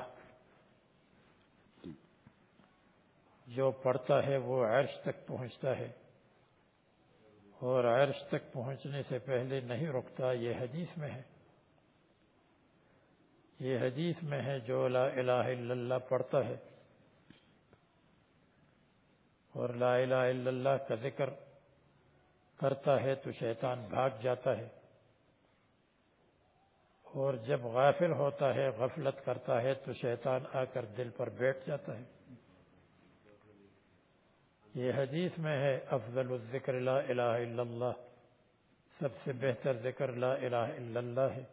جو پڑھتا ہے وہ عرش تک پہنچتا ہے اور عرش تک پہنچنے سے پہلے نہیں رکتا، یہ حدیث میں ہے۔ یہ حدیث میں ہے جو لا الہ الا اللہ پڑھتا ہے۔ اور لا الہ الا اللہ کا ذکر کرتا ہے تو شیطان بھاگ جاتا ہے۔ اور جب غافل ہوتا ہے، غفلت کرتا ہے، تو شیطان آ کر دل پر بیٹھ جاتا ہے۔ یہ حدیث میں ہے، افضل الذکر لا الہ الا اللہ۔ سب سے بہتر ذکر لا الہ الا اللہ ہے۔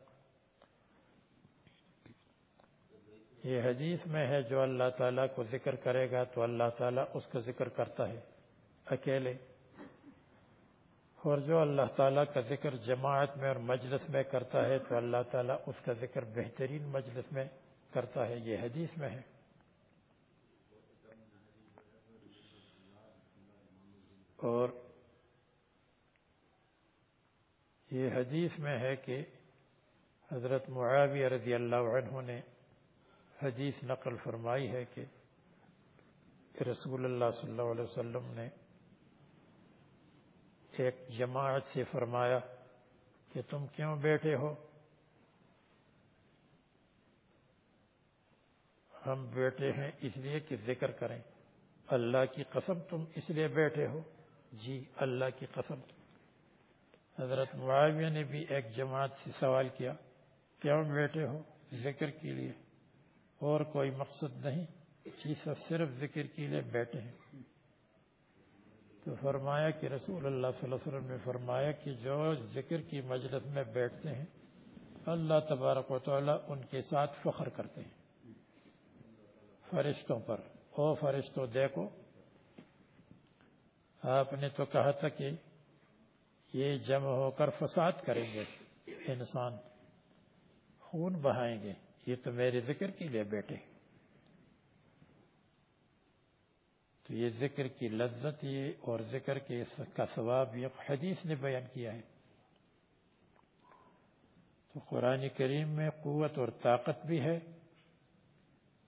یہ حدیث میں ہے، جو اللہ تعالیٰ کو ذکر کرے گا، تو اللہ تعالیٰ اس کا ذکر کرتا ہے۔ اکیلے اور جو اللہ تعالیٰ کا ذکر جماعت میں اور مجلس میں کرتا ہے، تو اللہ تعالیٰ اس کا ذکر بہترین مجلس میں کرتا ہے۔ یہ حدیث میں ہے۔ اور یہ حدیث میں ہے کہ حضرت معاویہ رضی اللہ عنہ نے حدیث نقل فرمائی ہے کہ رسول اللہ صلی اللہ علیہ وسلم نے ایک جماعت سے فرمایا کہ تم کیوں بیٹھے ہو؟ ہم بیٹھے ہیں اس لیے کہ ذکر کریں۔ اللہ کی قسم تم اس لیے بیٹھے ہو۔ جی اللہ کی قسم۔ حضرت معاویہ نے بھی ایک جماعت سے سوال کیا، کیوں بیٹھے ہو؟ ذکر کے لیے۔ اور کوئی مقصد نہیں چیزا صرف ذکر کے لیے بیٹھے ہیں۔ تو فرمایا کہ رسول اللہ صلی اللہ علیہ وسلم نے فرمایا کہ جو ذکر کی مجلس میں بیٹھتے ہیں، اللہ تبارک و تعالیٰ ان کے ساتھ فخر کرتے ہیں۔ فرشتوں پر۔ او فرشتوں دیکھو۔ آپ نے تو کہا تھا کہ یہ جمع ہو کر فساد کریں گے، انسان خون بہائیں گے۔ یہ تو میرے ذکر کے لیے بیٹے تو یہ ذکر کی لذت یہ اور ذکر کے کا ثواب یہ حدیث نے بیان کیا ہے۔ تو قرآن کریم میں قوت اور طاقت بھی ہے۔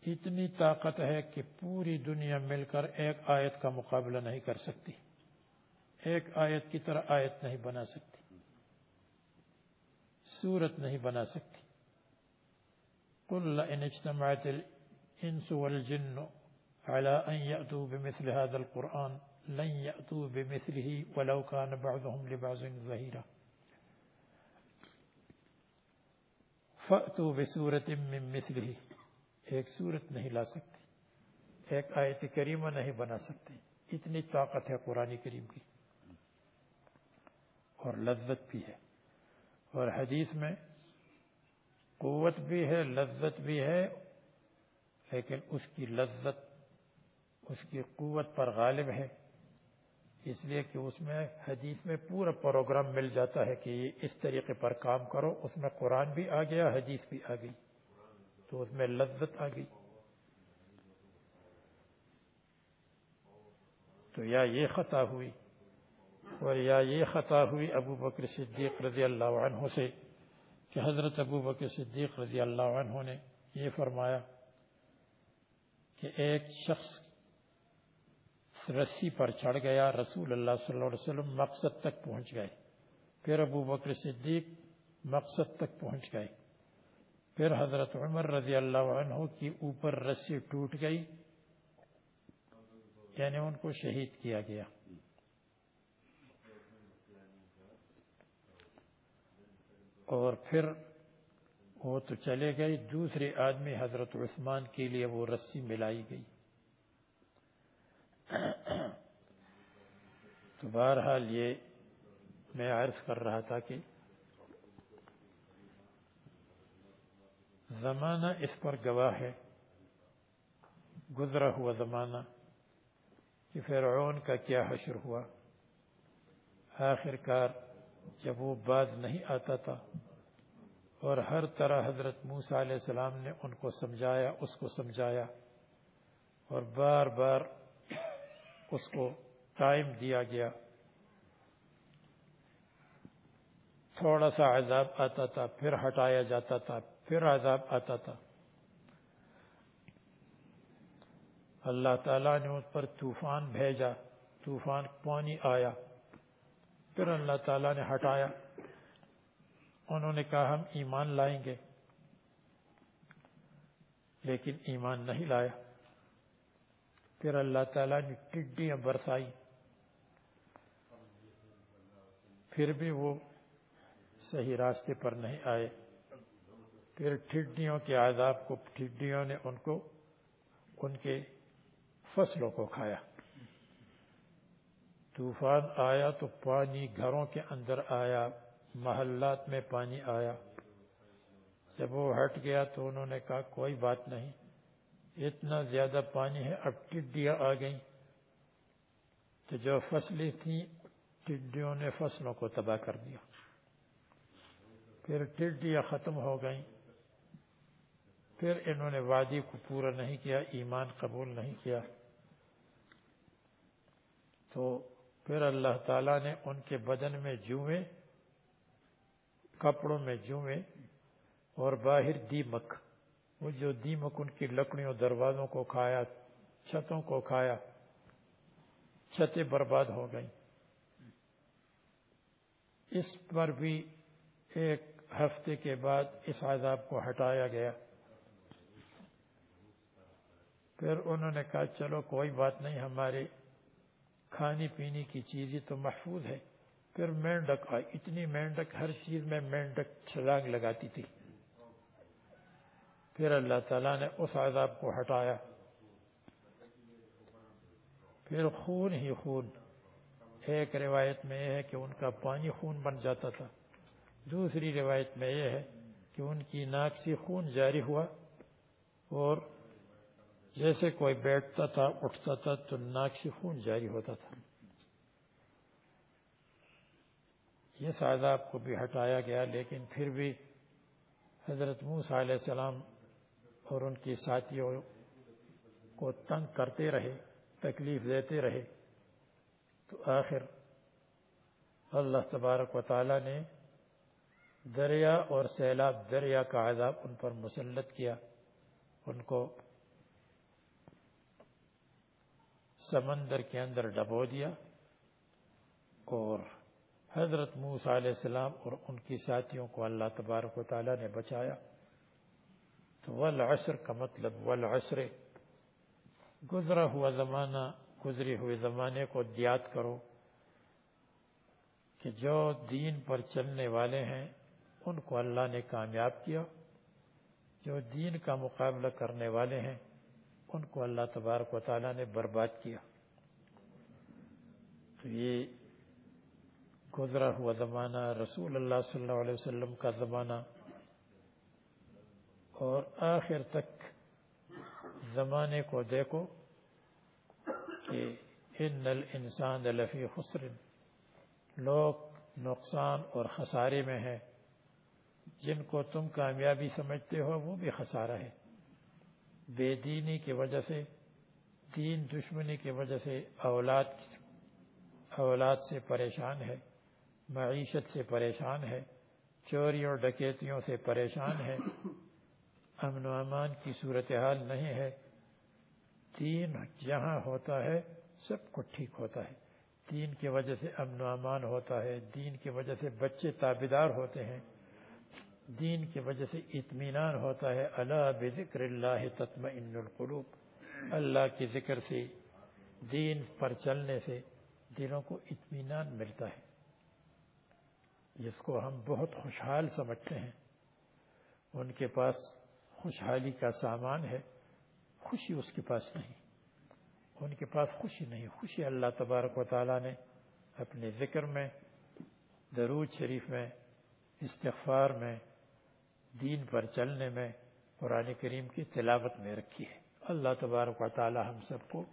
اتنی طاقت ہے کہ پوری دنیا مل کر ایک آیت کا مقابلہ نہیں کر سکتی۔ ایک آیت کی طرح آیت نہیں بنا سکتی۔ صورت نہیں بنا سکتی۔ قل ان اجتمعت الانس والجن على ان يأتوا بمثل هذا القرآن، لن يأتوا بمثله ولو كان بعضهم لبعض ظهيرا. فأتوا بسورة من مثله. ایک صورت نہیں لا سکتی ایک آیت کریمہ نہیں بنا سکتی اتنی طاقت ہے قرآن کریم کی۔ اور لذت بھی ہے۔ اور حدیث میں قوت بھی ہے، لذت بھی ہے، لیکن اس کی لذت اس کی قوت پر غالب ہے۔ اس لیے کہ اس میں حدیث میں پورا پروگرام مل جاتا ہے کہ یہ اس طریقے پر کام کرو، اس میں قرآن بھی آ گیا، حدیث بھی آ گئی۔ تو اس میں لذت آ گئی۔ تو یا یہ خطا ہوئی اور یا یہ خطا ہوئی ابو بکر صدیق رضی اللہ عنہ سے کہ حضرت ابو بکر صدیق رضی اللہ عنہ نے یہ فرمایا کہ ایک شخص رسی پر چڑھ گیا، رسول اللہ صلی اللہ علیہ وسلم مقصد تک پہنچ گئے۔ پھر ابو بکر صدیق مقصد تک پہنچ گئے۔ پھر حضرت عمر رضی اللہ عنہ کی اوپر رسی ٹوٹ گئی۔ یعنی ان کو شہید کیا گیا۔ اور پھر وہ تو چلے گئے۔ دوسرے آدمی حضرت عثمان کے لیے وہ رسی ملائی گئی۔ تو بہرحال یہ میں عرض کر رہا تھا کہ زمانہ اس پر گواہ ہے، گزرا ہوا زمانہ کہ فرعون کا کیا حشر ہوا۔ آخر کار جب وہ باز نہیں آتا تھا اور ہر طرح حضرت موسیٰ علیہ السلام نے ان کو سمجھایا، اس کو سمجھایا اور بار بار اس کو ٹائم دیا گیا۔ تھوڑا سا عذاب آتا تھا، پھر ہٹایا جاتا تھا، پھر عذاب آتا تھا۔ اللہ تعالیٰ نے اس پر طوفان بھیجا، طوفان پانی آیا، پھر اللہ تعالیٰ نے ہٹایا۔ انہوں نے کہا، ہم ایمان لائیں گے، لیکن ایمان نہیں لایا۔ پھر اللہ تعالیٰ نے ٹڈیاں برسائی۔ پھر بھی وہ صحیح راستے پر نہیں آئے۔ پھر ٹھڈیوں کے عذاب کو ٹھڈیوں نے ان کو، ان کے فصلوں کو کھایا۔ طوفان آیا تو پانی گھروں کے اندر آیا، محلات میں پانی آیا۔ جب وہ ہٹ گیا تو انہوں نے کہا، کوئی بات نہیں۔ اتنا زیادہ پانی ہے، اب ٹڈیاں آ گئیں۔ تو جو فصلیں تھیں، ٹڈیوں نے فصلوں کو تباہ کر دیا۔ پھر ٹڈیاں ختم ہو گئیں۔ پھر انہوں نے وادی کو پورا نہیں کیا، ایمان قبول نہیں کیا۔ تو پھر اللہ تعالیٰ نے ان کے بدن میں جوئیں، کپڑوں میں جوئیں اور باہر دیمک وہ جو دیمک ان کی لکڑیوں، دروازوں کو کھایا، چھتوں کو کھایا، چھتیں برباد ہو گئیں۔ اس پر بھی ایک ہفتے کے بعد اس عذاب کو ہٹایا گیا۔ پھر انہوں نے کہا، چلو کوئی بات نہیں، ہمارے کھانے پینے کی چیزیں تو محفوظ ہے پھر مینڈک آئی۔ اتنی مینڈک، ہر چیز میں مینڈک چھلانگ لگاتی تھی۔ پھر اللہ تعالیٰ نے اس عذاب کو ہٹایا۔ پھر خون ہی خون۔ ایک روایت میں یہ ہے کہ ان کا پانی خون بن جاتا تھا۔ دوسری روایت میں یہ ہے کہ ان کی ناک سے خون جاری ہوا اور جیسے کوئی بیٹھتا تھا، اٹھتا تھا تو ناک سے خون جاری ہوتا تھا۔ یہ عذاب کو بھی ہٹایا گیا، لیکن پھر بھی حضرت موسیٰ علیہ السلام اور ان کی ساتھیوں کو تنگ کرتے رہے، تکلیف دیتے رہے۔ تو آخر اللہ تبارک و تعالی نے دریا اور سیلاب دریا کا عذاب ان پر مسلط کیا۔ ان کو سمندر کے اندر ڈبو دیا اور حضرت موسیٰ علیہ السلام اور ان کی ساتھیوں کو اللہ تبارک و تعالی نے بچایا۔ تو والعصر کا مطلب والعصر۔ گزرا ہوا زمانہ گزرے ہوئے زمانے کو دیات کرو کہ جو دین پر چلنے والے ہیں، ان کو اللہ نے کامیاب کیا۔ جو دین کا مقابلہ کرنے والے ہیں، ان کو اللہ تبارک و تعالیٰ نے برباد کیا۔ تو یہ گزرا ہوا زمانہ، رسول اللہ صلی اللہ علیہ وسلم کا زمانہ۔ اور آخر تک زمانے کو دیکھو کہ ان الانسان لفی خسر۔ لوگ نقصان اور خسارے میں ہیں۔ جن کو تم کامیابی سمجھتے ہو، وہ بھی خسارہ ہے۔ بے دینی کی وجہ سے، دین دشمنی کی وجہ سے اولاد اولاد سے پریشان ہے، معیشت سے پریشان ہے، چوریوں، ڈکیتیوں سے پریشان ہے۔ امن و امان کی صورتحال نہیں ہے۔ دین جہاں ہوتا ہے، سب کو ٹھیک ہوتا ہے۔ دین کی وجہ سے امن و امان ہوتا ہے، دین کی وجہ سے بچے تابدار ہوتے ہیں۔ دین کی وجہ سے اطمینان ہوتا ہے۔ اللہ بذکر اللہ تطمئن القلوب۔ اللہ کے ذکر سے، دین پر چلنے سے دلوں کو اطمینان ملتا ہے۔ جس کو ہم بہت خوشحال سمجھتے ہیں۔ ان کے پاس خوشحالی کا سامان ہے، خوشی اس کے پاس نہیں۔ ان کے پاس خوشی نہیں، خوشی اللہ تبارک و تعالیٰ نے اپنے ذکر میں، درود شریف میں، استغفار میں، دین پر چلنے میں، قرآن کریم کی تلاوت میں رکھی ہے۔ اللہ تبارک و تعالی ہم سب کو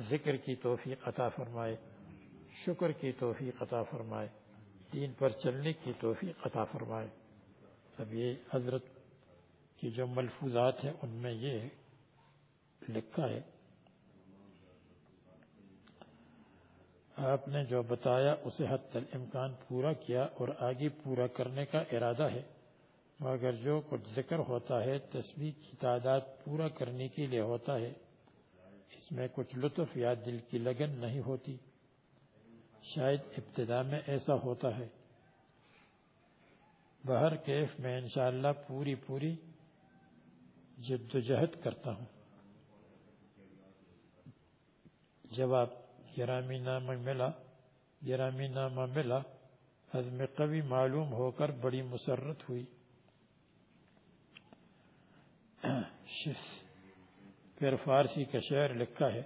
ذکر کی توفیق عطا فرمائے، شکر کی توفیق عطا فرمائے، دین پر چلنے کی توفیق عطا فرمائے۔ اب یہ حضرت کی جو ملفوظات ہیں ان میں یہ لکھا ہے۔ آپ نے جو بتایا اسے حد امکان پورا کیا اور آگے پورا کرنے کا ارادہ ہے، مگر جو کچھ ذکر ہوتا ہے تصویر کی تعداد پورا کرنے کے لیے ہوتا ہے۔ اس میں کچھ لطف یا دل کی لگن نہیں ہوتی۔ شاید ابتدا میں ایسا ہوتا ہے۔ بہر کیف میں انشاءاللہ پوری پوری جد و جہد کرتا ہوں۔ جب آپ گرامی نامہ ملا، گرامی نامہ ملا حضم قوی معلوم ہو کر بڑی مسرت ہوئی۔ پھر فارسی کا شعر لکھا ہے۔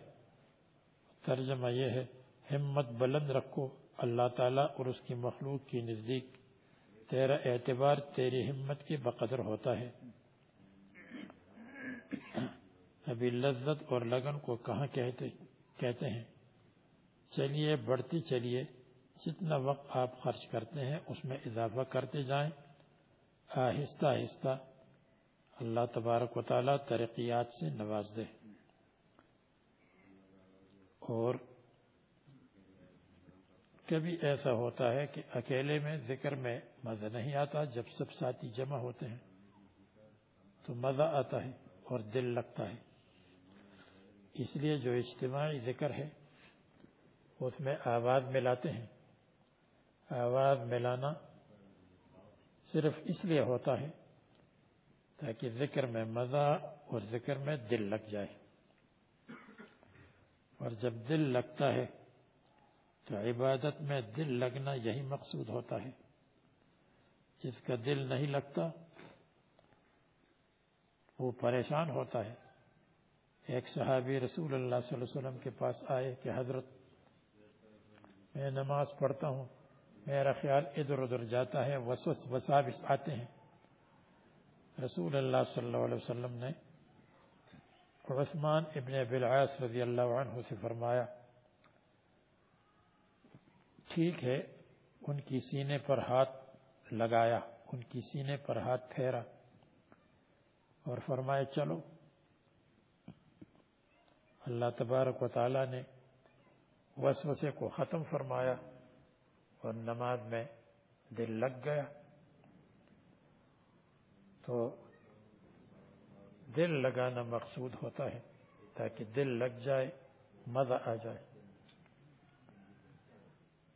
ترجمہ یہ ہے، ہمت بلند رکھو، اللہ تعالیٰ اور اس کی مخلوق کی نزدیک۔ تیرا اعتبار تیری ہمت کے بقدر ہوتا ہے۔ ابھی لذت اور لگن کو کہاں کہتے کہتے ہیں؟ چلیے، بڑھتی چلیے۔ جتنا وقت آپ خرچ کرتے ہیں، اس میں اضافہ کرتے جائیں۔ آہستہ آہستہ اللہ تبارک و تعالی ترقیات سے نواز دے۔ اور کبھی ایسا ہوتا ہے کہ اکیلے میں ذکر میں مزہ نہیں آتا، جب سب ساتھی جمع ہوتے ہیں تو مزہ آتا ہے اور دل لگتا ہے۔ اس لیے جو اجتماعی ذکر ہے، اس میں آواز ملاتے ہیں۔ آواز ملانا صرف اس لیے ہوتا ہے تاکہ ذکر میں مزہ اور ذکر میں دل لگ جائے۔ اور جب دل لگتا ہے تو عبادت میں دل لگنا یہی مقصود ہوتا ہے۔ جس کا دل نہیں لگتا، وہ پریشان ہوتا ہے۔ ایک صحابی رسول اللہ صلی اللہ علیہ وسلم کے پاس آئے کہ حضرت، میں نماز پڑھتا ہوں، میرا خیال ادھر ادھر جاتا ہے، وسوس وساوس آتے ہیں۔ رسول اللہ صلی اللہ علیہ وسلم نے عثمان ابن بالعاص رضی اللہ عنہ سے فرمایا، ٹھیک ہے، ان کی سینے پر ہاتھ لگایا، ان کی سینے پر ہاتھ پھیرا اور فرمایا، چلو اللہ تبارک و تعالی نے وسوسے کو ختم فرمایا اور نماز میں دل لگ گیا۔ تو دل لگانا مقصود ہوتا ہے تاکہ دل لگ جائے، مزہ آ جائے۔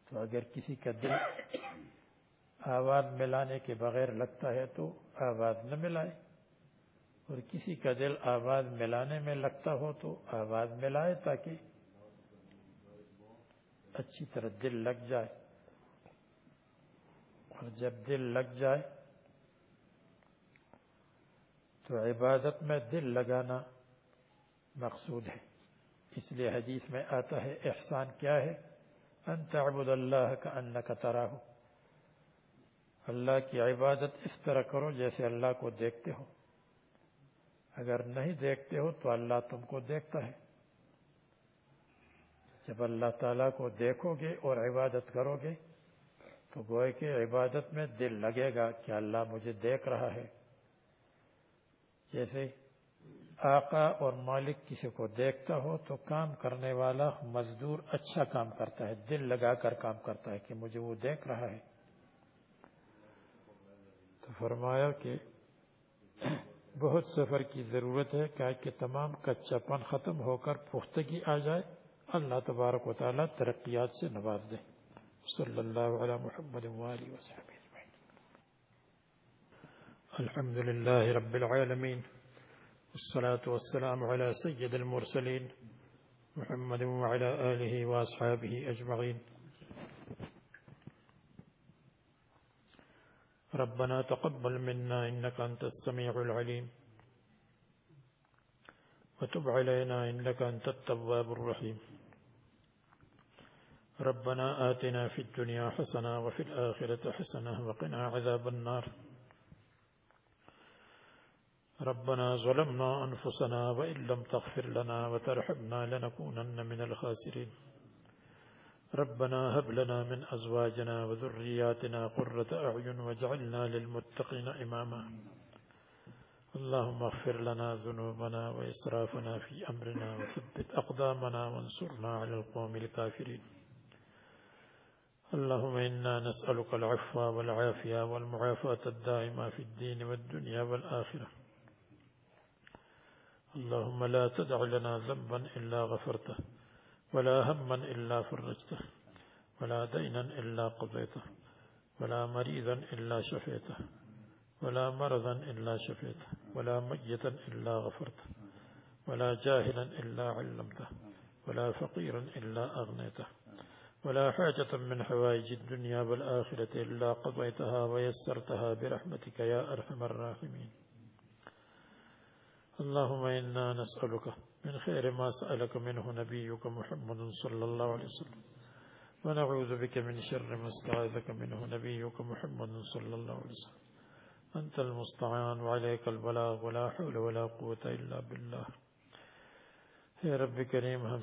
تو اگر کسی کا دل آواز ملانے کے بغیر لگتا ہے تو آواز نہ ملائے۔ اور کسی کا دل آواز ملانے میں لگتا ہو تو آواز ملائے تاکہ اچھی طرح دل لگ جائے۔ اور جب دل لگ جائے تو عبادت میں دل لگانا مقصود ہے۔ اس لیے حدیث میں آتا ہے، احسان کیا ہے؟ ان تعبد اللہ کا ان کا تراہ اللہ کی عبادت اس طرح کرو جیسے اللہ کو دیکھتے ہو۔ اگر نہیں دیکھتے ہو تو اللہ تم کو دیکھتا ہے۔ جب اللہ تعالیٰ کو دیکھو گے اور عبادت کرو گے تو گوئے کہ عبادت میں دل لگے گا کہ اللہ مجھے دیکھ رہا ہے۔ جیسے آقا اور مالک کسی کو دیکھتا ہو تو کام کرنے والا مزدور اچھا کام کرتا ہے، دل لگا کر کام کرتا ہے کہ مجھے وہ دیکھ رہا ہے۔ تو فرمایا کہ بہت سفر کی ضرورت ہے کہ تمام کچا پن ختم ہو کر پختگی آ جائے۔ اللہ تبارک و تعالی ترقیات سے نواز دے۔ صلی اللہ علی محمد وآلہ وسلم الحمد لله رب العالمين والصلاة والسلام على سيد المرسلين محمد وعلى آله وأصحابه أجمعين ربنا تقبل منا إنك أنت السميع العليم. وتب علينا إنك أنت التواب الرحيم. ربنا آتنا في الدنيا حسنة وفي الآخرة حسنة وقنا عذاب النار. ربنا ظلمنا أنفسنا وإن لم تغفر لنا وترحمنا لنكونن من الخاسرين. ربنا هب لنا من أزواجنا وذرياتنا قرة أعين واجعلنا للمتقين إماما. اللهم اغفر لنا ذنوبنا وإسرافنا في أمرنا وثبت أقدامنا وانصرنا على القوم الكافرين. اللهم إنا نسألك العفو والعافية والمعافاة الدائمة في الدين والدنيا والآخرة. اللهم لا تدع لنا ذنبا إلا غفرته. ولا هما إلا فرجته ولا دينا إلا قضيته ولا مريضا إلا شفيته ولا مرضا إلا شفيته ولا ميتا إلا غفرته ولا جاهلا إلا علمته ولا فقيرا إلا أغنيته ولا حاجة من حوائج الدنيا والآخرة إلا قضيتها ويسرتها برحمتك يا أرحم الراحمين. اللهم إنا نسألك من خير ما سألك منه نبيك محمد صلى الله عليه وسلم. ونعوذ بك من شر ما استعاذك منه نبيك محمد صلى الله عليه وسلم. أنت المستعان وعليك البلاغ ولا حول ولا قوة إلا بالله. يا رب كريم هم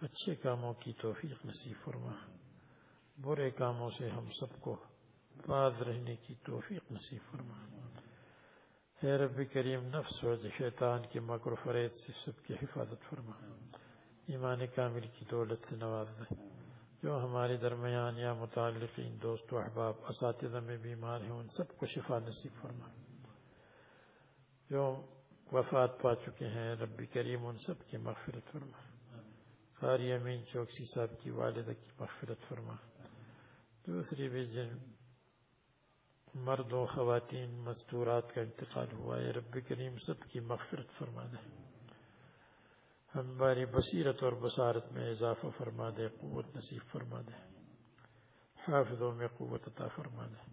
اچھے کاموں کی توفیق نصیب فرما۔ برے کاموں سے ہم سب کو باز رہنے کی توفیق نصیب فرما۔ اے رب کریم، نفس و شیطان کی مکر فرید سے سب کی حفاظت فرما۔ ایمان کامل کی دولت سے نواز دے جو ہمارے درمیان یا متعلقین، دوست و احباب، اساتذہ میں بیمار ہیں، ان سب کو شفا نصیب فرما۔ جو وفات پا چکے ہیں، رب کریم، ان سب کی مغفرت فرما۔ قاری امین چوکسی صاحب کی والدہ کی مغفرت فرما۔ دوسری بھی جن مرد و خواتین مستورات کا انتقال ہوا ہے، رب کریم سب کی مغفرت فرما دے۔ ہماری بصیرت اور بصارت میں اضافہ فرما دے، قوت نصیب فرما دے۔ حافظوں میں قوت عطا فرما دے۔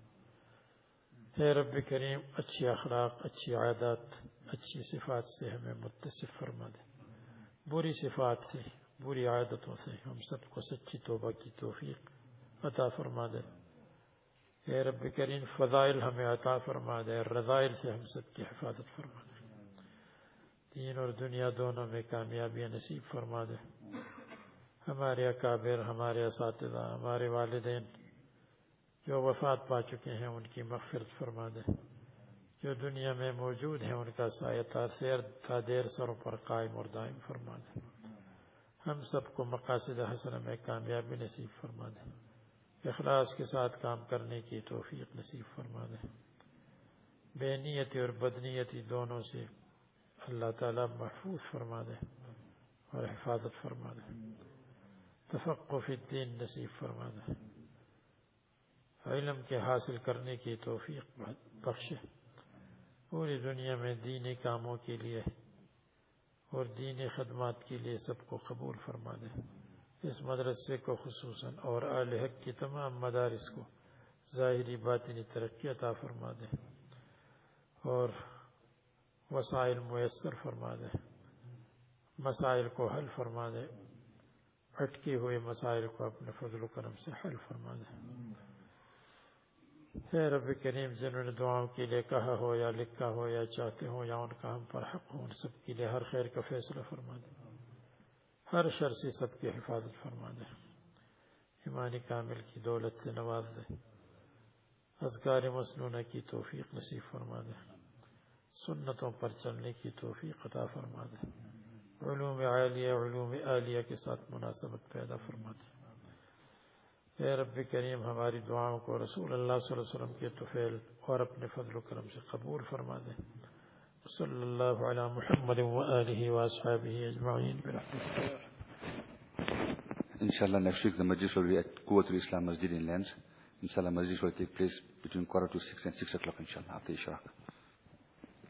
اے رب کریم، اچھی اخلاق، اچھی عادات، اچھی صفات سے ہمیں متصف فرما دے۔ بری صفات سے بری عادتوں سے ہم سب کو سچی توبہ کی توفیق عطا فرما دے۔ اے رب کریم، فضائل ہمیں عطا فرما دے، رضائل سے ہم سب کی حفاظت فرما دے۔ دین اور دنیا دونوں میں کامیابی نصیب فرما دے۔ ہمارے اکابر، ہمارے اساتذہ، ہمارے والدین جو وفات پا چکے ہیں، ان کی مغفرت فرما دے۔ جو دنیا میں موجود ہیں، ان کا سایہ تاثیر تھا، دیر سروں پر قائم اور دائم فرما دے۔ ہم سب کو مقاصد حسن میں کامیابی نصیب فرما دے۔ اخلاص کے ساتھ کام کرنے کی توفیق نصیب فرما دے۔ بے نیتی اور بدنیتی دونوں سے اللہ تعالیٰ محفوظ فرما دے اور حفاظت فرما دے۔ تفقف الدین نصیب فرما دے۔ علم کے حاصل کرنے کی توفیق بخشے۔ پوری دنیا میں دینی کاموں کے لیے اور دینی خدمات کے لیے سب کو قبول فرما دے۔ اس مدرسے کو خصوصاً اور آل حق کی تمام مدارس کو ظاہری باطنی ترقی عطا فرما دے اور وسائل میسر فرما دے۔ مسائل کو حل فرما دے۔ اٹکے ہوئے مسائل کو اپنے فضل و کرم سے حل فرما دے۔ اے رب کریم، جنہوں نے دعاؤں کے لیے کہا ہو یا لکھا ہو یا چاہتے ہو یا ان کا ہم پر حق ہو ان سب کے لیے ہر خیر کا فیصلہ فرما دے۔ ہر شر سے سب کی حفاظت فرما دے۔ ایمانی کامل کی دولت سے نواز دے۔ اذکار مسنونہ کی توفیق نصیب فرما دے۔ سنتوں پر چلنے کی توفیق عطا فرما دے۔ علوم عالیہ علوم عالیہ کے ساتھ مناسبت پیدا فرماتے اے رب کریم ہماری دعاؤں کو رسول اللہ صلی اللہ علیہ وسلم کے طفیل اور اپنے فضل و کرم سے قبول فرما دے صلی اللہ علی محمد وآلہ وآصحابہ اجمعین برحمتہ Inshallah, next week the majlis will be at Quwwatul Islam Masjid in Lens. Inshallah, majlis will take place between quarter to six and six o'clock, inshallah, after Ishraq.